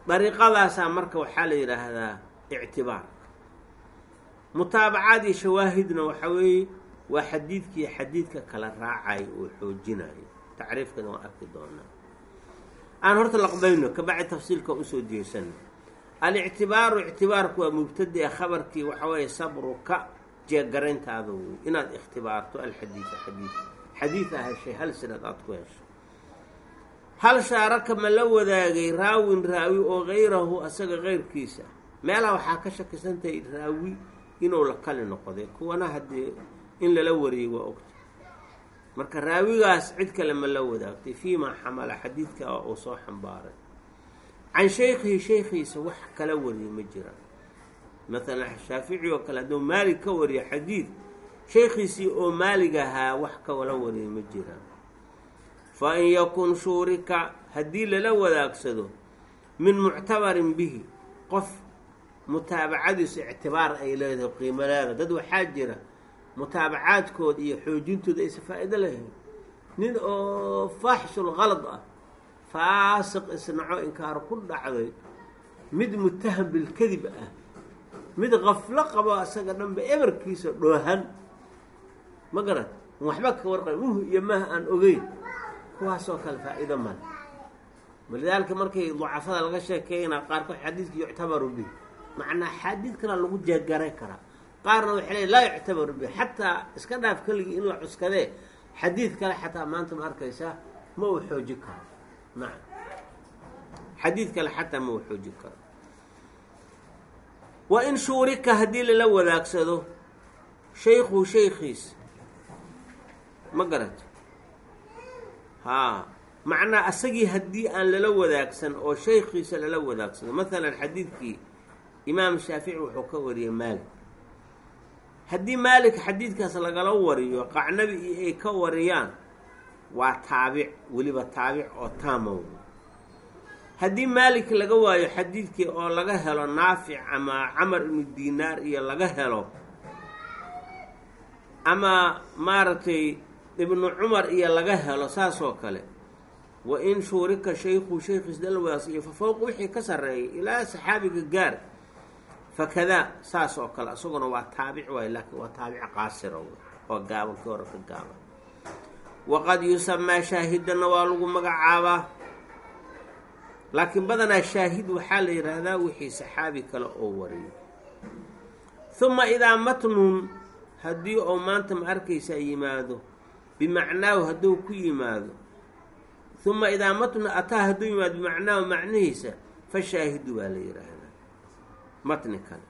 Dariiqadaasaa marka waxaa la yidhaahdaa ictibaarka mutaabacaad iyo shawaahidna waxa weeye waa xadiidkii xadiidka kala raacayo oo xoojinayo tacriifkana waan arki doonaa. Aan horta laqbayno kabacdi tafsiilka u soo jeesano alictibaaru ictibaarku waa mubtada ee khabarkii waxa weeye sabruka jeegarayntaada wey inaad ikhtibaarto alxadiida xadiid. Xadiida heshay hal sanad aada ku heshay hal shaaraka ma la wadaagay raawin raawi oo hayrahu asaga keyrkiisa meelaha waxaa ka shakisantahay raawi inuu la kali noqday. Kuwana haddee in lala wariyey waa ogta marka raawigaas cid kale ma la wadaagtay fii maa xamala xadiidka uu soo xambaaray. Can shaykhihi shaykhiisa wax kala wariya ma jiraan maalan shaafici oo kale hadduu maalig ka wariyo xadiid shaykhiisii oo maalig ahaa wax kala wariya ma jiraan fa in yakun shuurika haddii lala wadaagsado min muctabarin bihi qof mutaabacadiisu ictibaar ay leedahay qiimaleeda dad waxaa jira mutaabacaadkooda iyo xoojintooda aysa faa-ido lahayn. Nin oo faaxishul qalad ah faasiq isnaco inkaar ku dhacday mid mutaham bilkadib ah mid qaflo qabo isaga dhanba ebarkiisa dhoohan. Ma garat waxba ka warqab muh iyo maha aan ogeyn kuwaasoo kale faa-iido male walidaalika markay ducafada laga sheekeynaa qaarkood xadiidka yuctabaru bih macnaa xadiidkana lagu jeegaray karaa qaarna waxay leey laa yuctabaru bih xataa iska dhaaf keligii in la cuskadee xadiid kale xataa maanta ma arkaysaa ma uu xoojin karo. Nacam. Xadiid kale xataa ma uu xoojin karo. Wa in shuurika haddii lala wadaagsado shaykhu shaykhiis ma garato. Haa macnaa asagii haddii aan lala wadaagsan oo shaykhiisa lala wadaagsado maalan xadiidkii imaam shaafici wuxuu ka wariyey maalik haddii maalik xadiidkaas lagala wariyo qacnabi iyo ay ka wariyaan waa taabic weliba taabic oo taamaw haddii maalik laga waayo xadiidkii oo laga helo naafic ama camar ibnu dinaar iyo laga helo ama maaragtay ibnu cumar iyo laga helo saas oo kale wa in shuurika shaykhu shaykhiis dala wadaagsa iyo fa fowq wixii ka sarreeyay ilaa saxaabiga gaar fakadaa saas oo kale isaguna waa taabic waay laakiin waa taabic qaasira oo gaaban ka hore ka gaaban. Waqad yusamaa shaahidanna waa lagu magacaabaa. Laakiin badanaa shaahid waxaa la yidhaahdaa wixii saxaabi kale oo wariyo huma idaa matnun haddii oo maanta ma arkaysaa yimaado bimacnaahu hadduu ku yimaado. Huma idaa matnu ataa hadduu yimaado bimacnaahu macnihiisa fa shaahidu baa la yidhaahdaa matni kale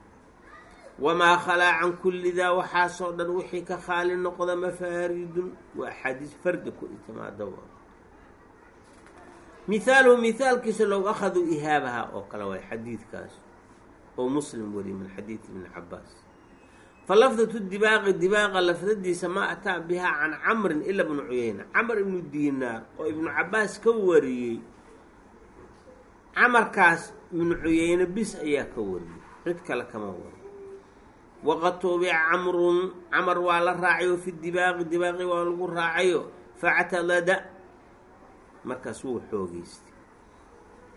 wamaa khalaa can kulli daa waxaasoo dhan wixii ka khaali noqda mafaaridun waa axaadiis fardi ku itimaada mihaaluhu mihaalkiisa low akhaduu ihaabaha oo kale waay xadiidkaas oo muslim wariye min xadiidi ibni cabaas fa lafdatu dibaaqi dibaaqa lafdadiisa ma ataa bihaa can camrin ila bnu cuyeyna camar ibnu diinaar oo ibnu cabaas ka wariyey camarkaas ibnu cuyeyne bis ayaa ka wariyey cid kale kama wari waqad tuubica camrun camar waa la raacayo fi dibaaqi dibaaqi waa lagu raacayo factalada markaas wuu xoogeystay.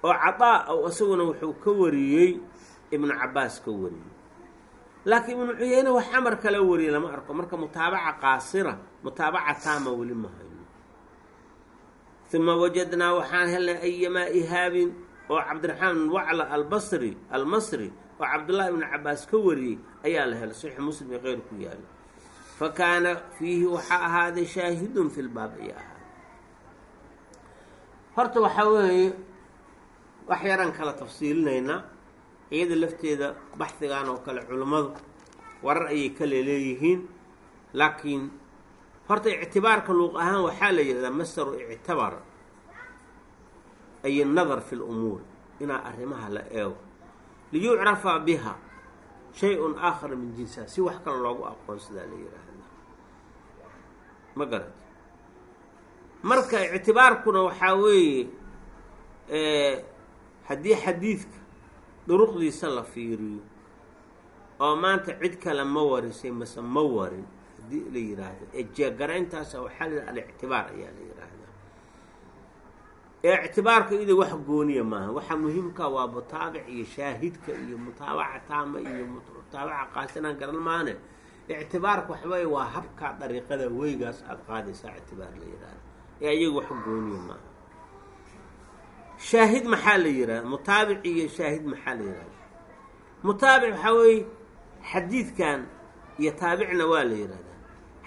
Oo cadaa ow isaguna wuxuu ka wariyey ibnu cabaas ka wariyey. Laakiin ibnu cuyeyne wax camar kala wariyey lama arko marka mutaabaca qaasira mutaabaca taama weli ma hayno uma wajadnaa waxaan helnay ayamaa ihaabin oo cabdiraxmaan wacla albasri almasri oo cabdullahi ibnu cabaas ka wariyey ayaa la helay saxiix muslim ee keyr ku yaalla fa kaana fiihi waxaa ahaaday shaahidun fi lbaab iyo ahaa. Horta waxaa weeye wax yaraan kala tafsiilinaynaa iyada lafteeda baxdigan oo kale culimmadu warar ayay kale leeyihiin laakiin horta ictibaarka luuq ahaan waxaa la yidhahdaa masaru ictabara ay nadar fi lumuur inaa arrimaha la eego liyucrafa biha shay-un aakhara min jinsiha. Si wax kale loogu aqoonsadaa la yidhaahdaa ma garat marka ictibaarkuna waxaa weeye haddii xadiidka duruqdiisa la fiiriyo oo maanta cid kale ma warisay mase ma warin haddii la yidhaahdo ee jeegarayntaasa waxaa la yidhahda alictibaar ayaa la yidhaahdaa ee ictibaarka ida wax gooniya maaha waxa muhiimka waa mutaabic iyo shaahidka iyo mutaabaca taama iyo mutaabaca qaasinaan garan maane ictibaarka waxaweye waa habkaa dariiqada weygaas aada qaadaysaa ictibaar la yidhaahdo ee ayaga wax gooniya maaha shaahid maxaa la yidhahda mutaabic iyo shaahid maxaa la yidhahda mutaabic waxaa weeye xadiidkan iyo taabicna waa la yidhahdaa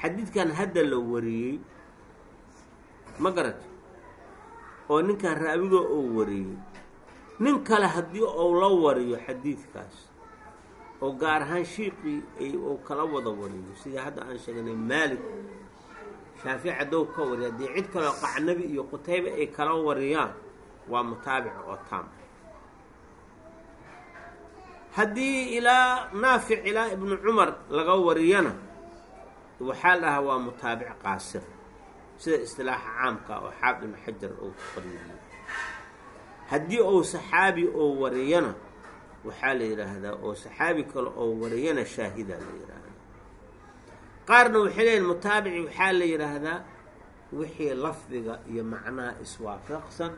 xadiidkan hadda la wariyey ma garato oo ninkan raawiga oo wariyey. Nin kale haddii ou la wariyo xadiidkaas oo gaar ahaan shiiqii uu kala wada wariyo sida hadda aan sheegnay maalik shaafici haddou ka wariya haddii cid kaleo qacnabi iyo qutaybe ay kala wariyaan waa mutaabic oo taam. Haddii ilaa naafic ilaa ibnu cumar laga wariyana waxaa la dhahaa waa mutaabic qaasir sida istilaaxa caamka oo xaafid ibnu xajar uu ku haddii uu saxaabi oo wariyana waxaa la yidhaahdaa oo saxaabi kale oo wariyana shaahidaa la yidhaahdaa qaarna waxay leeyihiin mutaabici waxaa la yidhaahdaa wixii lafdiga iyo macnaha iswaafaqsan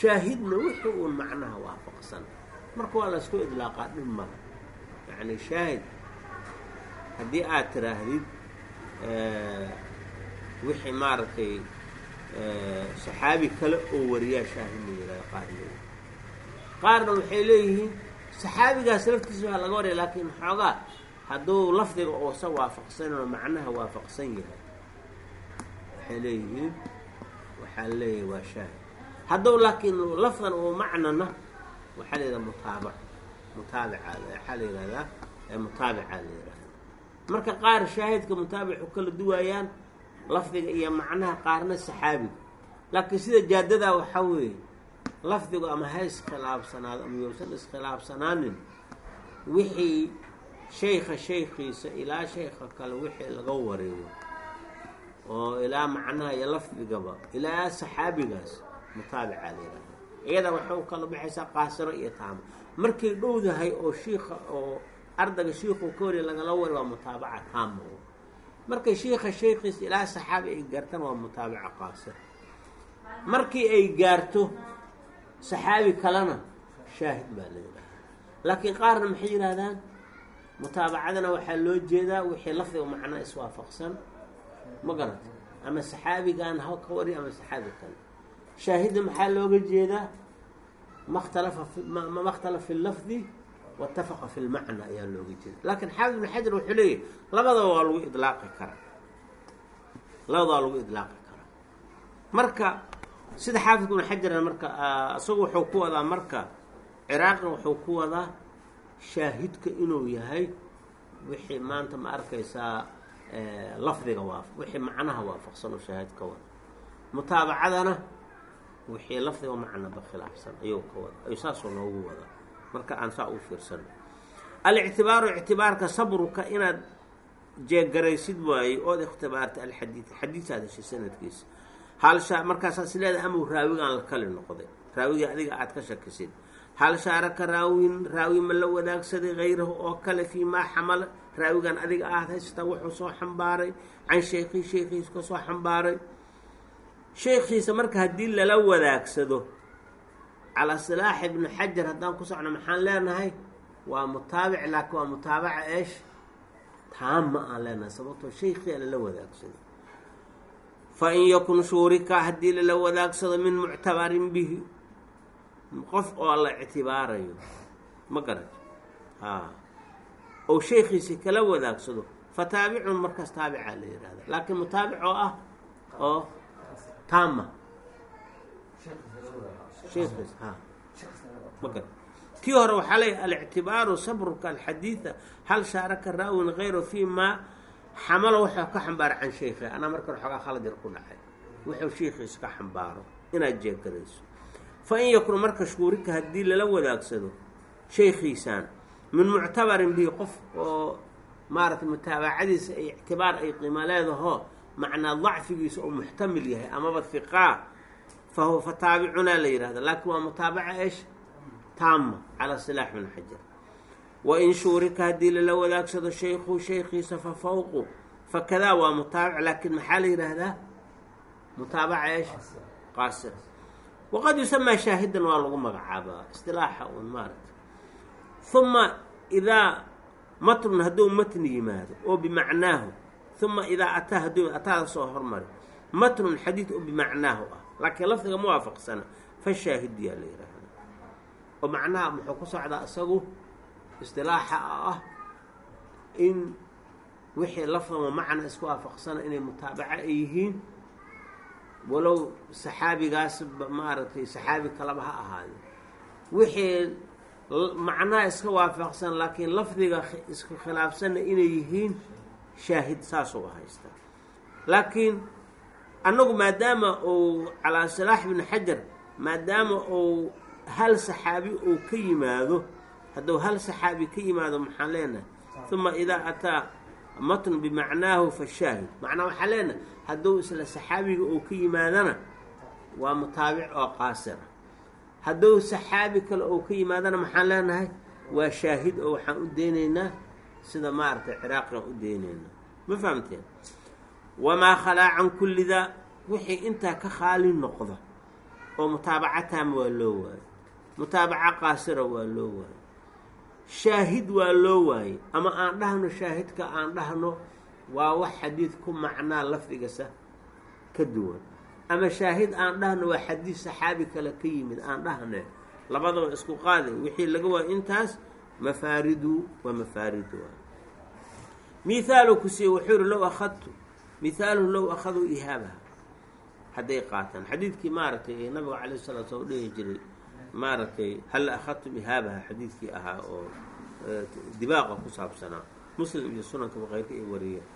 shaahidna wixii uun macnaha waafaqsan. Marka waa laysku idlaaqaa dhib mala yacni shaahid haddii aad tiraahdid wixii maaragtay saxaabi kale oo wariyaa shaahid la yidhahda qaar leeyihiin qaarna waxay leeyihiin saxaabigaas laftiisa waa laga warya laakiin xoogaa hadduu lafdiga uusa waafaqsanoo macnaha waafaqsan yahay waxay leeyihiin waxaa leeyahay waa shaahid hadduu laakiin lafdan uu macnana waxaa la yidhaha mutaabac mutaabica waxaa la yidhahdaa mutaabicaa la yidhahda marka qaar shaahidka mutaabicu kala duwaayaan lafdiga iyo macnaha qaarna saxaabiga laakiin sida jaadadaa waxaa weeye lafdigu ama ha iskhilaafsanaado ama yousan iskhilaafsanaanin wixii shaykha shaykhiisa ilaa shaykha kale wixii laga wareeyo oo ilaa macnaha iyo lafdigaba ilaa saxaabigaas mutaabicaa la yidhahda iyada waxay u kala baxaysaa qaasiro iyo taamo. Markay dhowdahay oo shiika oo ardayga shiikuu ka wariya lagala wari waa mutaabaca taamo markay shiika shaykhiisa ilaa saxaabi ay gaartaan waa mutaabaca qaasir. Markii ay gaarto saxaabi kalena shaahid baa la yidhahdaa. Laakiin qaarna maxay yidhahdaan mutaabacadana waxaa loo jeedaa wixii lafdiga macnaa iswaafaqsan. Ma garata ama saxaabigan ha ka wariya ama saxaabi kale. Shaahidda maxaa looga jeedaa? Makhtalafa ma ikhtalafa waitafaqa fi lmacna ayaa looga jeeda laakiin xaafid ibn xajar wuxuu leeyahy labadaba waa lagu idlaaqi karaa labadaba waa lagu idlaaqi karaa marka sida xaafidka ibn xajarna marka isagu wuxuu ku wadaa marka ciraaqna wuxuu ku wadaa shaahidka inuu yahay wixii maanta ma arkaysaa lafdiga waaf wixii macnaha waafaqsan oo shaahid ka wada mutaabacadana wixii lafdiga macnaba khilaafsan ayuu ka wada ayuu saasoo noogu wadaa marka aan saa u fiirsano. Alictibaaru ictibaarka sabruka inaad jeegaraysid waaye ood ikhtibaarta alxadiid xadiidkaad heshay sanadkiisa. Hal sha markaasaas leedahay amau raawigaan la kali noqday. Raawigii adiga aad ka shakisid. Hal shaaraka raawin raawi ma la wadaagsaday hayrahu oo kale fii maa xamala. Raawigan adiga aad haystaa wuxuu soo xambaaray. Can sheekii sheekhiisa ka soo xambaaray. Sheekhiisa marka haddii lala wadaagsado calaa silaax ibni xajar haddaan ku socno maxaan leenahay? Waa mutaabic laakiin waa mutaabaca eesh. Taama aan leenahay sababtoo sheekhii lala wadaagsado fa in yakun shuurika haddii lala wadaagsado min muctabarin bihi. Qof oo la ictibaarayo ma garat haa. Oo sheekhiisi kala wadaagsado fa taabicun markaas taabicaa la yihahda laakiin mutaabic oo ah oo taama garat tii hore waxaa leeyahy alictibaaru sabruka alxadiida hal shaaraka raawin hayro fii maa xamalo waxuu ka xambaara can sheekhi anaa markan xoogaa khalad yar ku dhacay. Wuxuu sheekhiis ka xambaaro inaad jeegarayso fa in yakun marka shuurika haddii lala wadaagsado sheekhiisaan min muctabarin bihi qof oo maaragtay mutaabacadiisa ay ictibaar ay qiimo leedahoo macnaa dacfigiisa oo muxtamil yahay amaba hiqaa fa taabicunaa la yihahda laakiin waa mutaabaca eesh taama calaa silaax bin xajar wa in shuurika haddii lala wadaagsado shaykhu shaykhiisa fa fawqu fakadaa waa mutaabac laakiin maxaa la yidhaahdaa mutaabaca eesh qaasir waqad yusamaa shaahidan waa lagu magacaabaa istilaaxa un maaragta uma idaa matnun hadduu matni yimaado oo bimacnaahu uma idaa ataa hadduu ataada soo hormari matnun xadiid oo bimacnaahu ah laakiin lafdiga ma waafaqsana. Fa shaahidiyaa la yidhaahda oo macnaha muxuu ku socdaa isagu istilaaxa ah in wixii lafdan wa macna isku waafaqsana inay mutaabaca ay yihiin. Walow saxaabigaas maaragtay saxaabi kalaba ha ahaade wixii macnaha iska waafaqsan laakiin lafdiga iska khilaafsanna inay yihiin shaahid saasuu haystaa. Laakiin annagu maadaama uu calaa salaax bni xajar maadaama uu hal saxaabi uu ka yimaado hadduu hal saxaabi ka yimaado maxaan leenahay? Uma idaa ataa matn bimacnaahu fashaahid macnaa waxaan leenahay hadduu isla saxaabiga uu ka yimaadana waa mutaabic oo qaasira. Hadduu saxaabi kale uu ka yimaadana maxaan leenahay waa shaahid oo waxaan u deynaynaa sida maaragtay ciraaqiyaan u deynaynaa ma fahamteen wamaa khalaa can kulli daa wixii intaa ka khaali noqda oo mutaabaca waa loo waayo mutaabaca qaasira waa loo waayo shaahid waa loo waayey ama aan dhahno shaahidka aan dhahno waa wax xadiid ku macnaa lafdigasa ka duwan ama shaahid aan dhahno waa xadiid saxaabi kale ka yimid aan dhahne labadaba isku qaaday wixii laga waayo intaas mafaaridu waa mafaaridu mihaalu ku siiye wuxuu yihi low akhadtu mihaaluhu low akhaduu ihaabaha. Hadday qaataan. Xadiidkii maaragtay ee nabiga calay salaa slam u dhihi jiray maaragtay hal akhadtum ihaabaha? Xadiidkii ahaa oo dibaaqa ku saabsanaa. Muslim iyo sunanka baqeyrka ay wariyeen.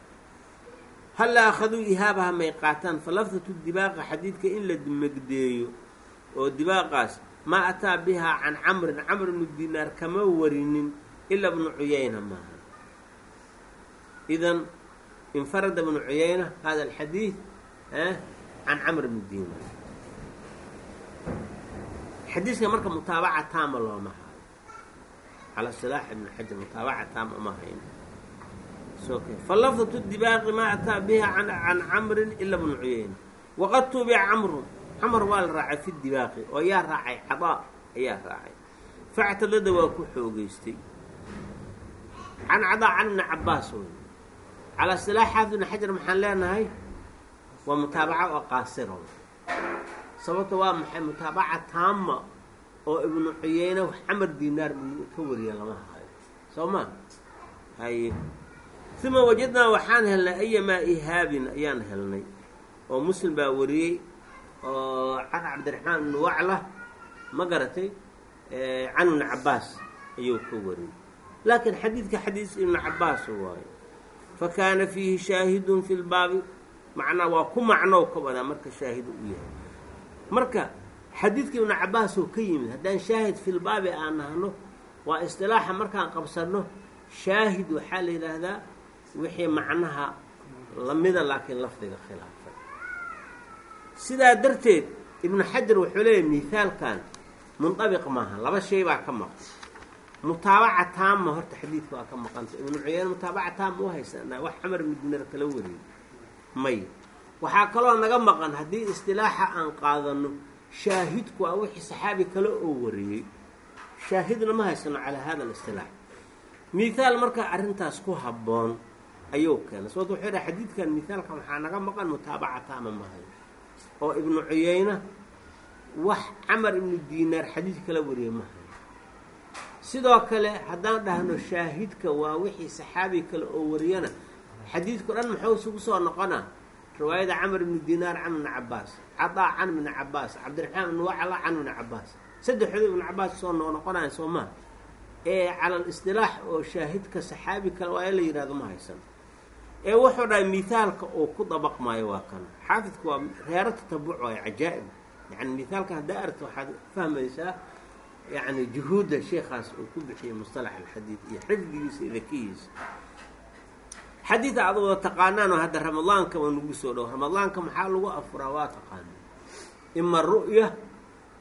Halla akhaduu ihaabaha? May qaataan. Fa lafdatu dibaaqa xadiidka in la megdeeyo oo dibaaqaas maa ataa bihaa can camrin camr bnu dinaar kama warinin ila bnu cuyayna maaha. Idan infarada bnu cuyayna hada alxadiid can camr bni dinaar xadiiska marka mutaabaca taama looma hayo calaa silaax ibni xajar mutaabaca taama uma hayn falafdatu dibaaqi maa ataa biha can camrin ila bnu cuyayna waqad tuubica camrun camar waa la raacay fi dibaaqi oo yaa raacay cadaa ayaa raacay factadada waa ku xoogeystay can cadaa can ibni cabaas wey calaa silaax xaafid ibni xajar maxaan leenahay waa mutaabaca oo qaasira sababta waa maxay mutaabaca taama oo ibnu cuyeyne xamar dinaar ka wariya lama hayo soo ma haye uma wajadnaa waxaan helnay ayamaa ihaabin ayaan helnay oo muslim baa wariyey oo can cabdiraxmaan ibni wacla ma garatay can ibni cabaas ayuu ka wariyey laakiin xadiidka xadiis ibni cabaas waayo fa kaana fiihi shaahidun fi lbaabi macnaa waa ku macnow ka wadaa marka shaahidu u yahay marka xadiidka ibnu cabaas oo ka yimid haddaan shaahid filbaabi aan nahno waa istilaaxa markaan qabsanno shaahid waxaa la yidhaahdaa wixii macnaha lamida laakiin lafdiga khilaafay sidaa darteed ibnu xajar wuxuu leeyahy mihaalkan mundabiq maaha laba shay baa ka maqan mutaabaca taama horta xadiidka waa ka maqanta ibnu cuyeyne mutaabaca taama u haysanaa wax xamar ibnu dinar kala wariyey. May. Waxaa kaloo naga maqan haddii istilaaxa aan qaadano shaahidku waa wixii saxaabi kale oo wariyey. Shaahidna ma haysano calaa hada alistilaax. Mithaal markaa arrintaas ku habboon ayuu keenay. Sababto wuxuu dhaha xadiidkan mithaalka waxaa naga maqan mutaabaca taama mahayo oo ibnu cuyeyna wax camar ibnu diinaar xadiid kala wariyey ma hayo sidoo kale haddaan dhahno shaahidka waa wixii saxaabi kale oo wariyana xadiidku dhan muxuu isugu soo noqonaa? Riwaayada camr ibni dinaar can ibni cabaas cadaa can ibni cabaas cabdiraxmaan ibni wacla can ibni cabaas saddexdooda ibni cabaas soo noo noqonaya soo maa ee cala listilaax oo shaahidka saxaabi kale waa la yihahdo ma haysan. Ee wuxuu dhahay mithaalka uu ku dabaqmaayo waa kan. Xaafidka waa reero tatabuc waayo cajaa'ib. Yani mithaalka haddaa aragta waxaad fahmaysaa yani juhuudda sheekaas uu ku bixiyey mustalax alxadiid iyo xifdigiisa iyo dakiyiisa xadiid aad wada taqaanaanoo hadda ramadaanka waa nagu soo dhow ramadaanka maxaa lagu afuraa? Waa taqaana ima ru'ya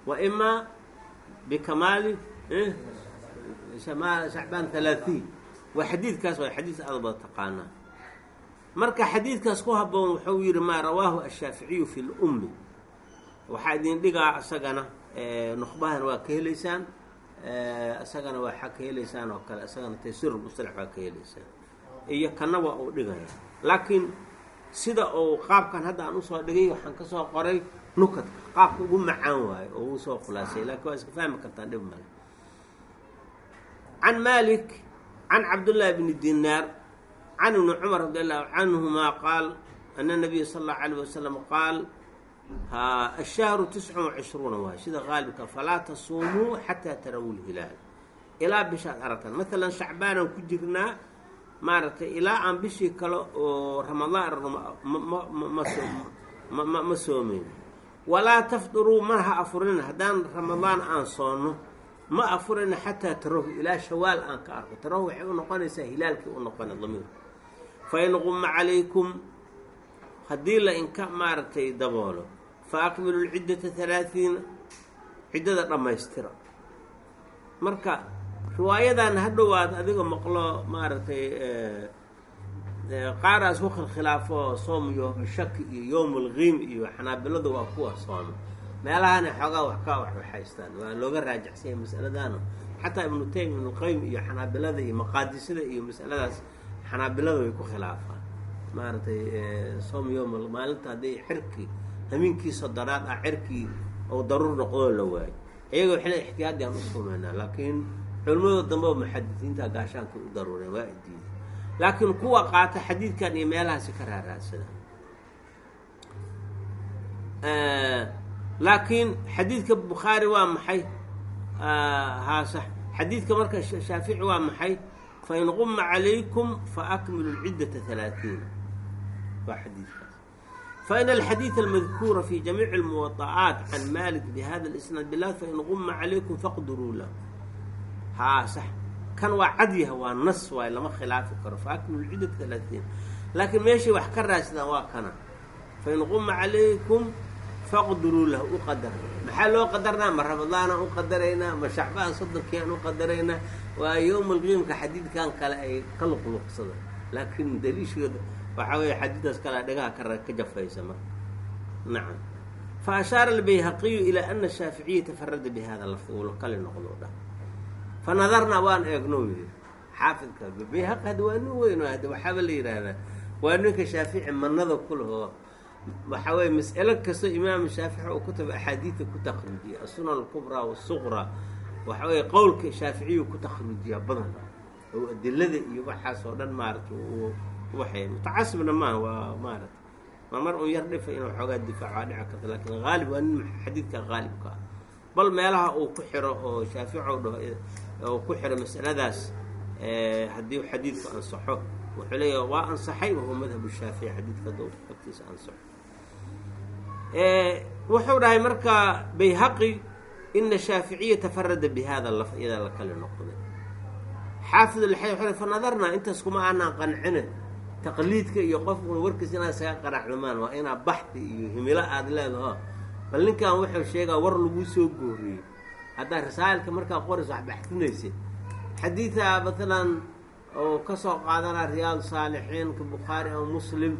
wa imaa bikamaali shacbaan halaahiin waa xadiidkaas waa xadiid aad wada taqaanaa. Marka xadiidkaas ku haboon wuxuu yihi maa rawaahu ashaaficiyu fi lummi waxaa idin dhigaa isagana nuqbahana waa ka helaysaan. Isagana waxaa ka helaysaan oo kale. Isagana taysir mustalax waa ka helaysaan. Iyo kana waa uu dhigaya. Laakiin sida uu qaabkan hadda aan u soo dhigay waxaan ka soo qoray nukadka qaabka ugu macaan waayo oo uu soo khulaasay. Lakiin waa iska fahmi kartaan dhib male. Can malik can cabdullaahi bni dinaar can ibni cumar radi allahu canhuma qaal ana nabiya sala allahu alayh wasalam qaal ashahru tiscun wacishruuna waay sida qaalibka falaa tasuumuu xataa tarawu lhilaal. Ilaa bishaad aragtaan. Maalan shacbaanaan ku jirnaa maaragtay ilaa aan bishii kale oo ramadaan ma ma ma soomeyn walaa tafduruu mana ha afurina haddaan ramadaan aan soonno ma afurina xataa tarahu ilaa shawaal aan ka arko. Tarahu waxay u noqonaysaa hilaalkii u noqona damiirku fa in quma calaykum haddii la inka maaragtay daboolo fa akmilu lciddata halaaiina ciddada dhammaystira marka riwaayadan ha dhowaad adiga maqlo maaragtay qaaraas ku khilkhilaafo soom yooma shaki iyo yowm alqiim iyo xanaabiladu waa kuwa sooma meelahana xoogaa wax ka wax waxaystaan waa looga raajacsanya masaladaano xataa ibnu taym ibnuqaym iyo xanaabilada iyo maqaadisada iyo masaladaas xanaabilada way ku khilaafaan maaragtay soom yowm maalinta hadday xirkii hamiinkiisa daraad ah cirkii oo daruur noqdoo la waayo iyaga waxle ixtiyaadi aan u laakiin culimmada dambe oo muxadisiinta gaashaanka u daruureen waa diiday laakiin kuwa qaata xadiidkan iyo meelahaasi ka raaraadsada laakiin xadiidka bukhaari waa maxay? Haa sax xadiidka marka shaafici waa maxay? Fain quma calaykum faakmilu lciddata halaaiina waa xadiidkaas fain alxadiid almadkuura fi jamiici almuwaطa'aat can malik bihada اlisnaad bilah fain quma calaykum faqduruu lahu haa sax kan waa cadyaha waa nas waay lama khilaafi karo faakmilu lciddata halaaiina laakiin meeshay wax ka raadsadaan waa kana fain quma calaykum faqduruu lahu u qadar maxaa loo qadarnaa ma ramadaanaan u qadaraynaa ma shacbaan soddonkiiaan u qadaraynaa waa yowma alqiimka xadiidkan kale ay ka luqluqsadaan laakiin daliishooda waxaa weeye xadiidaas kale dhagaha ka ka jafaysa marka. Nacam. Fa ashaara albayhaqiyu ilaa ana shaaficiya tafarada bi hada uu kale noqdo dha. Fa nadarnaa waan eegno yidhi xaafidka bayhaqi hadda waa nin weyn oo hadda waxaaba la yidhaahdaa waa ninka shaafici manada ku lahoo waxaa weye mas'alo kastoo imaamu shaafici uu kutaba axaadiida ku takriijiya asunan alkubraa wasuqraa waxa weye qowlka shaaficiyu ku takriijiyaa badan oo adilada iyo waxaas dhan maaragtay waxay mutacasibna maaha waa maaragtay. Ma mar yar dhifa inuu xoogaa difaac waa dhici karta laakiin haalib waa nin xadiidka haalibka ah. Bal meelaha uu ku xiro oo shaafici u dhaho uu ku xiro mas'aladaas haddii xadiidku ansaxo wuxuu leeyahay waa ansaxay wahuwa madhabu shaafici xadiidka dowr agtiisa ansaxo. Wuxuu dhahay marka bayhaqi ina shaaficiya tafarada bi laf iyadaa la kale noqday. Xaafid alxay wuxuu fa intaas kuma aanaan qancine taqliidka iyo qofku warkiis inaad isaga qanacdamaan waa inaa baxdi iyo himilo aada leedaho bal ninkan wuxuu sheegaa war laguu soo gooriyey. Haddaa rasaalka markaa qoris wax baxsinaysa xadiida matalan oo ka soo qaadanaa riyaad saalixiinka bukhaari ama muslim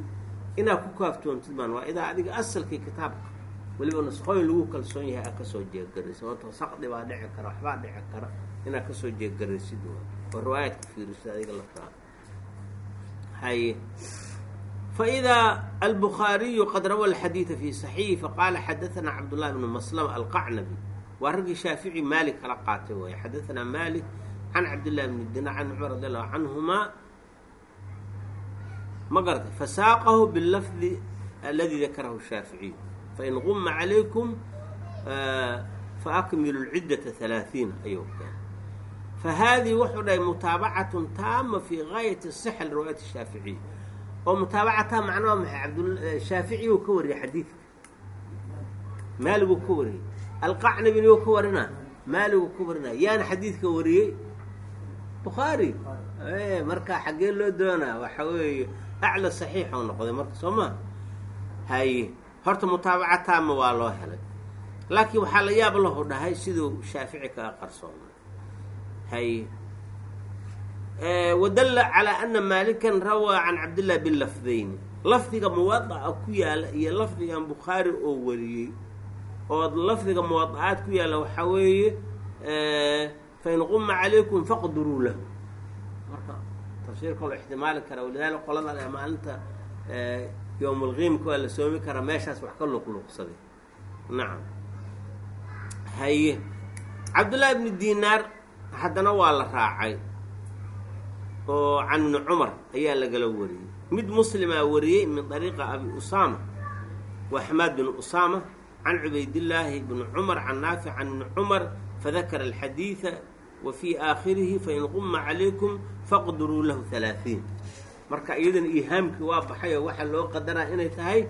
inaad ku kaaftoontid maan waa idaa adiga asalkii kitaabka. Weliba nusqooyin lagu kalsoon yahay aad ka soo jeegaraysa wato saqdi baa dhici kara waxbaa dhici kara inaad ka soo jeegaraysid oo riwaayaadka fiirisid adiga laftaa faidaa albukhaariyu qad rawa alxadiida fi saxiixi faqaala xadaanaa cabdullahi bnu maslama alqacnabi waa raggii shaafici maalik kala qaatay waay xadaanaa maalik can cabdillahi bni dina can cumar radi allahu canhumaa ma garatay fasaaqahu bilafdi aladi dakarahu shaaficiy fain quma calaykum faakmilu lciddata halaaiina ayuu keenay fahaadihi wuxuu dhahay mutaabacatun taama fii gaayati sixa liriwaayati shaaficiy oo mutaabacataa macnaha maxay abdshaafici uu ka wariyay xadiidka maaliguu ka wariyey alqacnabin uu ka warinaa maaliguu ka warinaa yaana xadiidka wariyey bukhaari marka xaggee loo doonaa waxa weeye acla saxiix oo noqday marka soo maa haye horta mutaabaca taama waa loo helay laakiin waxaa la yaab lahu dhahay siduu shaafici kaga qarsoomay wadalla calaa ana maalikan rawaa can cabdillahi bilafdayni lafdiga muwadaca ku yaalla iyo lafdigan bukhaari oo wariyey. Oo lafdiga muwadacaad ku yaalla waxaa weeye fain quma calaykum faqduruu lahu marka tafsiirka loo ixtimaali kara walidaalika qolada maalinta yowmulqiimka waa la soomi karaa meeshaas wax ka luqluqsaday nacam haye cabdullaahi bni dinaar haddana waa la raacay oo can ibni cumar ayaa lagala wariyey. Mid muslimaa wariyey min dariiqa abi usaama wa xamaad bin usaama can cubaydillaahi bni cumar can naafic can ibni cumar fadakara alxadiida wa fii aakhirihi fain quma calaykum faqduruu lahu halaaiin marka iyadana ihaamkii waa baxay oo waxaa loo qadaraa inay tahay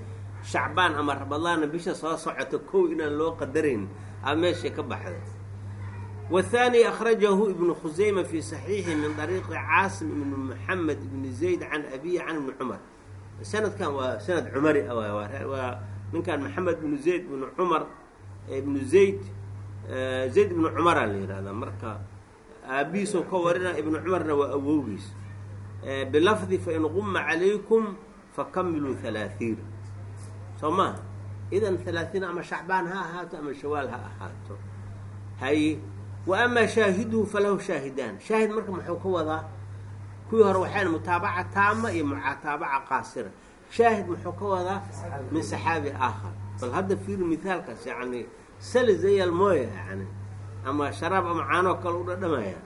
shacbaan ama ramadaanna bisha soo socota kow inaan loo qadarayn. A meeshay ka baxday wathani akhrajahu ibnu khusayma fii saxiixi min dariiqi caasim ibni maxamed ibni zayd can abiyi can ibni cumar sanadkan waa sanad cumari waa ninkan maxamed ibnu zayd ibnu cumar ibnu zayd zayd ibnu cumaraa la yihahdaa marka aabihiisoo ka warina ibnu cumarna waa awowgiis bilafdi fain quma calaykum fakamiluu halaahiin soo maaha idan halaahiin ama shacbaan ha ahaato ama shawaal ha ahaato haye wa amaa shaahiduhu falahu shaahidaan. Shaahid marka muxuu ka wadaa kuwii hore waxayn mutaabaca taama iyo mutaabaca qaasira. Shaahid muxuu ka wadaa min saxaabi aakhar. Bal hadda fiir mithaalkaas yani sali zayal mooya yani ama sharaab ama caanoo kale u dhadhamaya.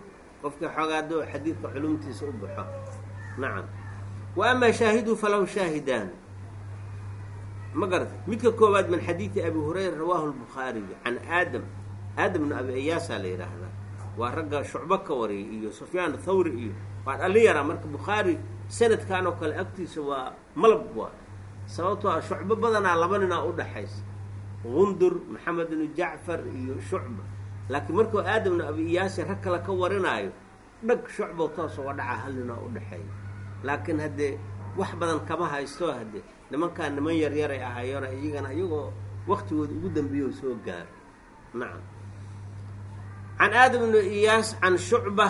Qofkii xoogaa doo xadiidka culumtiisa u baxo. Nacam. Wa shaahiduhu falahu shaahidaan. Ma garata midka koowaad min xadiidi abi hurayra rawaahu lbukhaariyu can aadam aadam bnu abi iyaasaa la yidhaahdaa waa ragga shucbo ka wariyay iyo sufyaan thawri iyo waa dhallin yaraa marka bukhaari sanadkan oo kale agtiisa waa malab waa. Sababtoo a shucbo badanaa laba ninaa u dhaxaysa. Gundur maxamed bnu jacfar iyo shucba. Laakiin markuu aadam bnu abi iyaasi rag kale ka warinaayo dhag shucbo toos uga dhaca hal ninaa u dhexeeya laakiin haddee wax badan kama haysto haddee nimankaa niman yaryaray ahaayona iyagana iyagoo waktigooda ugu dambeeyo soo gaaro. Nacam can aadam bnu iyaas can shucba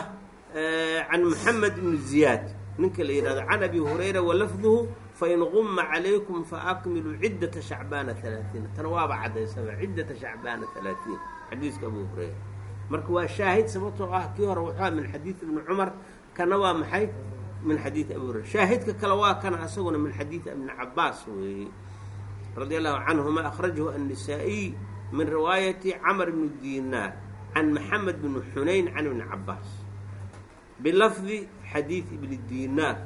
can maxamed bnu ziyaad ninka la yidhahdo can abi hurayra walafduhu fain quma calaykum faakmiluu ciddata shacbaana halaaثiina tan waaba cadaysaba ciddata shacbaana halaaثiin xadiiska abu hurayra marka waa shaahid sababtoo ah kii hore wuxua min xadiid ibni cumar kana waa maxay min xadiidi abi hurayra shaahidka kale waa kana asaguna min xadiidi ibni cabaas weeye radi allahu canhuma akhrajahu annisaa-iy min riwaayati camr bni dinaar can maxamed bni xunayn can ibni cabaas bilafdi xadiid ibni dinaar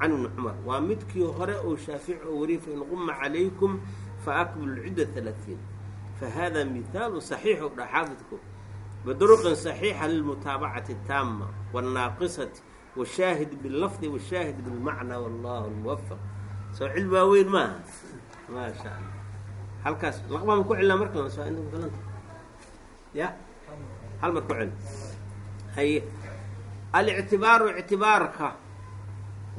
can ibni cumar waa midkii hore oo shaafici oo wariyay fain quma calaykum faakmilu lcidda alaaiin fa hada mihaalu saxiix oo xaafidku biduruqin saxiixa lilmutaabacati ataama waannaaqisati washaahid bilafdi washaahid bilmacnaa wallahu lmuwafaq soo cilmi waa weyn maaha maasha alla halkaas laqbaan ku celnaa markala ya hal mar ku celi haye alictibaaru ictibaarka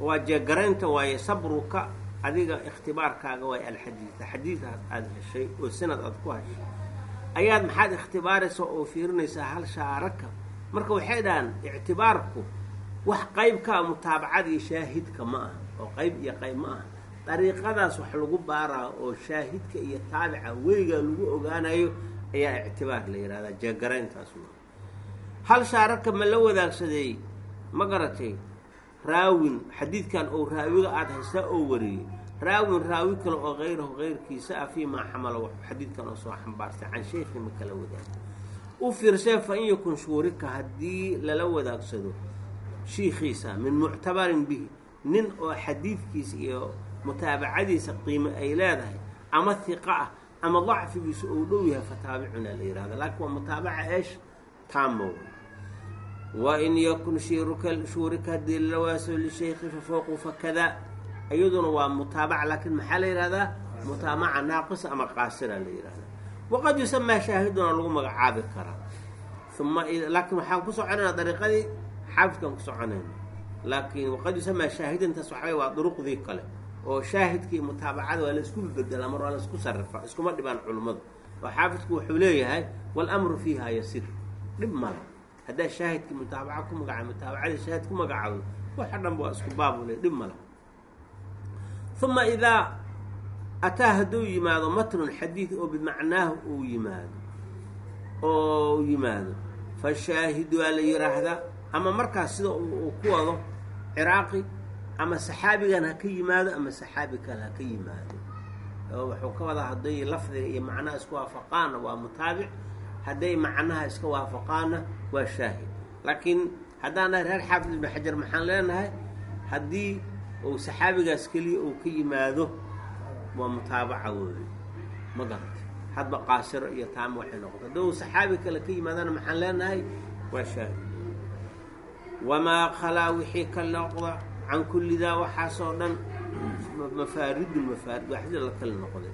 waa jeegaraynta waaye sabruka adiga ikhtibaarkaaga waaye alxadiida. Xadiid aada heshay oo sanad aada ku heshay. Ayaad maxaad ikhtibaaraysaa oo fiirinaysaa hal shaaraka marka waxay dhahaan ictibaarku wax qeybkaa mutaabacada iyo shaahidka ma aha oo qeyb iyo qeyb ma aha. Dariiqadaas wax lagu baaraa oo shaahidka iyo taabica weligaa lagu ogaanayo ayaa ictibaar la yihahdaa jeegarayntaas hal shaaraka ma la wadaagsaday? Ma garatay raawin xadiidkan oo raawiga aada haystaa oo wariyey. Raawin raawi kale oo hayrahu hayrkiisa ah fii maa xamala xadiidkan oo soo xambaartay can sheekhi ma kala wadaag. U fiirsee fa in yakun shuurika haddii lala wadaagsado shiikhiisa min muctabarin bihi. Nin oo xadiidkiisa iyo mutaabacadiisa qiimo ay leedahay ama hiqa ah ama dacfigiisa ou dhow yahay fataabicuna la yihahda laakiin waa mutaabaca eesh taamo wain yakun shuurika haddii lala waaso lishaykhi fakada iyaduna waa mutaabaca laakiin maxaa la yihahdaa mutaabaca naaqisa ama qaasira la yihahda waqad yusamaa shaahiduna lagu magacaabi karaa uma laakiin waxaan ku soconayna dariiqadii xaafidkaan ku soconayna laakiin waqad yusamaa shaahidantaas waxaway waa duruqdii kale oo shaahidkii mutaabacada waa la isku bedelaa mar waa la isku sarifa iskuma dhibaan culummadu oo xaafidku wuxuu leeyahay walamru fiiha yasir dhib mala haddaa shaahidkii mutaabaca ku magaca mutaabacadii shaahid ku magacaabo waxa dhanba waa isku baabu le dhib mala uma idaa ataa hadduu yimaado matnun xadiid oo bimacnaahu uu yimaado oo yimaado fashaahidu waa la yidhaahdaa ama markaas sida uu ku wado ciraaqi ama saxaabigan ha ka yimaado ama saxaabi kale ha ka yimaado. Wuxuu ka wadaa hadday lafdiga iyo macnaha isku waafaqaanna waa mutaabic hadday macnaha iska waafaqaanna waa shaahid. Laakiin haddaan nahay reer xaafid ibnu xajar maxaan leenahay haddii uu saxaabigaas keliya uu ka yimaado waa mutaabaca wooye ma garata hadba qaasiro iyo taamo waxay noqota haddii uu saxaabi kale ka yimaadana maxaan leenahay waa shaahid. Wamaa khalaa wixii ka noqda can kullidaa waxaasoo dhan mafaaridu mafaarid waa la kala noqday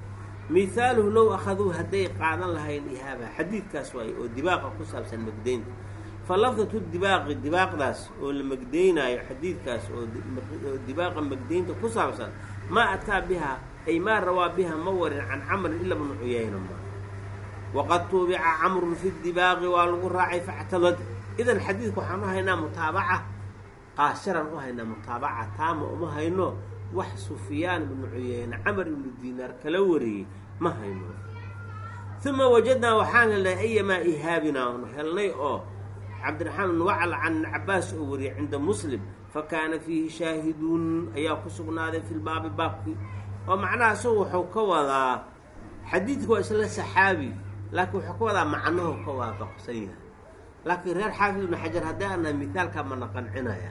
mihaaluhu low akhaduu hadday qaadan lahayn ihaaba xadiidkaas waay oo dibaaqa ku saabsan magdeynta fa lafdatu dibaaqi dibaaqdaas oo la magdeynaayo xadiidkaas oo dibaaqa magdeynta ku saabsan maa ataa biha ay maa rawaa biha ma warin can camrin ila bnu cuyayna ma. Waqad tuubica camrun fi dibaaqi waa lagu raacay factamad idan xadiidka waxaan u haynaa mutaabaca qaasharan u haynaa mutaabaca taama uma hayno wax sufyaan ibnu cuyeyne camar ibnu diinaar kala wariyey ma hayno. Uma wajadnaa waxaan helnay ayamaa ihaabinaa onu helnay oo cabdiraxmaan ibn wacl can cabaas oo wariyey cinda muslim fa kaana fiihi shaahidun ayaa ku sugnaaday fi lbaabi baabkii oo macnaha isagu wuxuu ka wadaa xadiidku waa isla saxaabi laakiin wuxuu ka wadaa macnahu ka waafaqsan yahay. Laakiin reer xaafid ibnu xajar haddii ana mihaalka mana qancinaya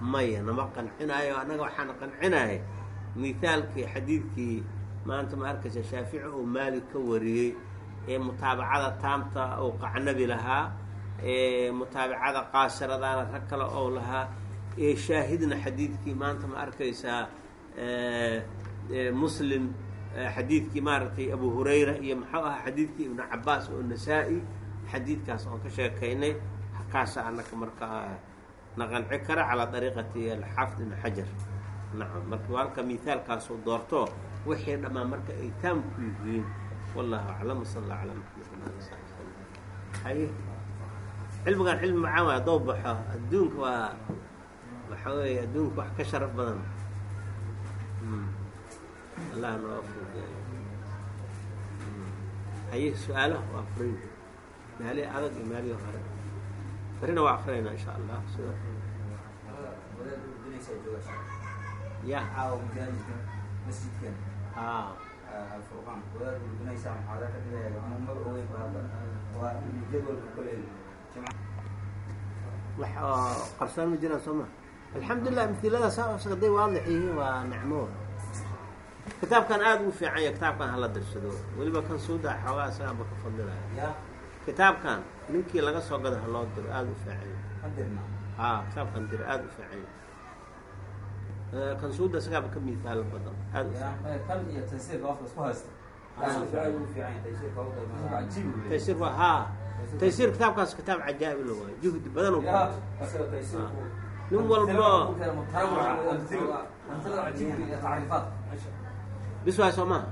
maya nama qancinayo annaga waxaana qancinaya mihaalkii xadiidkii maanta ma arkaysa shaafici oo maalik ka wariyey ee mutaabacada taamta oo qacnabi lahaa ee mutaabacada qaasharadaana rag kale oo lahaa ee shaahidna xadiidkii maanta ma arkaysaa muslim xadiidkii maaragtay abu hurayra iyo muxuu ahaa xadiidkii ibnu cabaas oo nasaa-i xadiidkaas oon ka sheekaynay kaasa anaka markaa naqanci kara calaa dariiqati alxaafid ibn xajar. Nacam marka halka mihaalkaasuu doorto wixii dhammaan marka ay taam ku yihiin. Wallahu aclam sal allah calaa maxamed ali sali slam haye cilmigan cilmi macaan waa doo baxo adduunka waa waxa weeye adduunka wax ka sharaf badan. Allah noo fuudeeyo haye su'aalaha waa furin maalihi adag iyo maalihi hore berina waa akrinaynaa insha allah sida ya. A wax oo qarsaan ma jiraan soo ma alxamdulilah mihilada saa haday waadix yihiin waa nicmo kitaabkan aada u fiican ya kitaabkan hala dirsado weliba kan suuda xoogaa isaganba ka fadlilaya. Kitaabkan ninkii laga soo gado ha loo diro aada u fiican a kitaabkan dir aada u fiican kan suuda isagaaba ka mihaalo badan aada taysiir waa haa. Taysiir kitaabkaas kitaab cajaaib la waayo juhdi badan nin walbo bis waay soo maha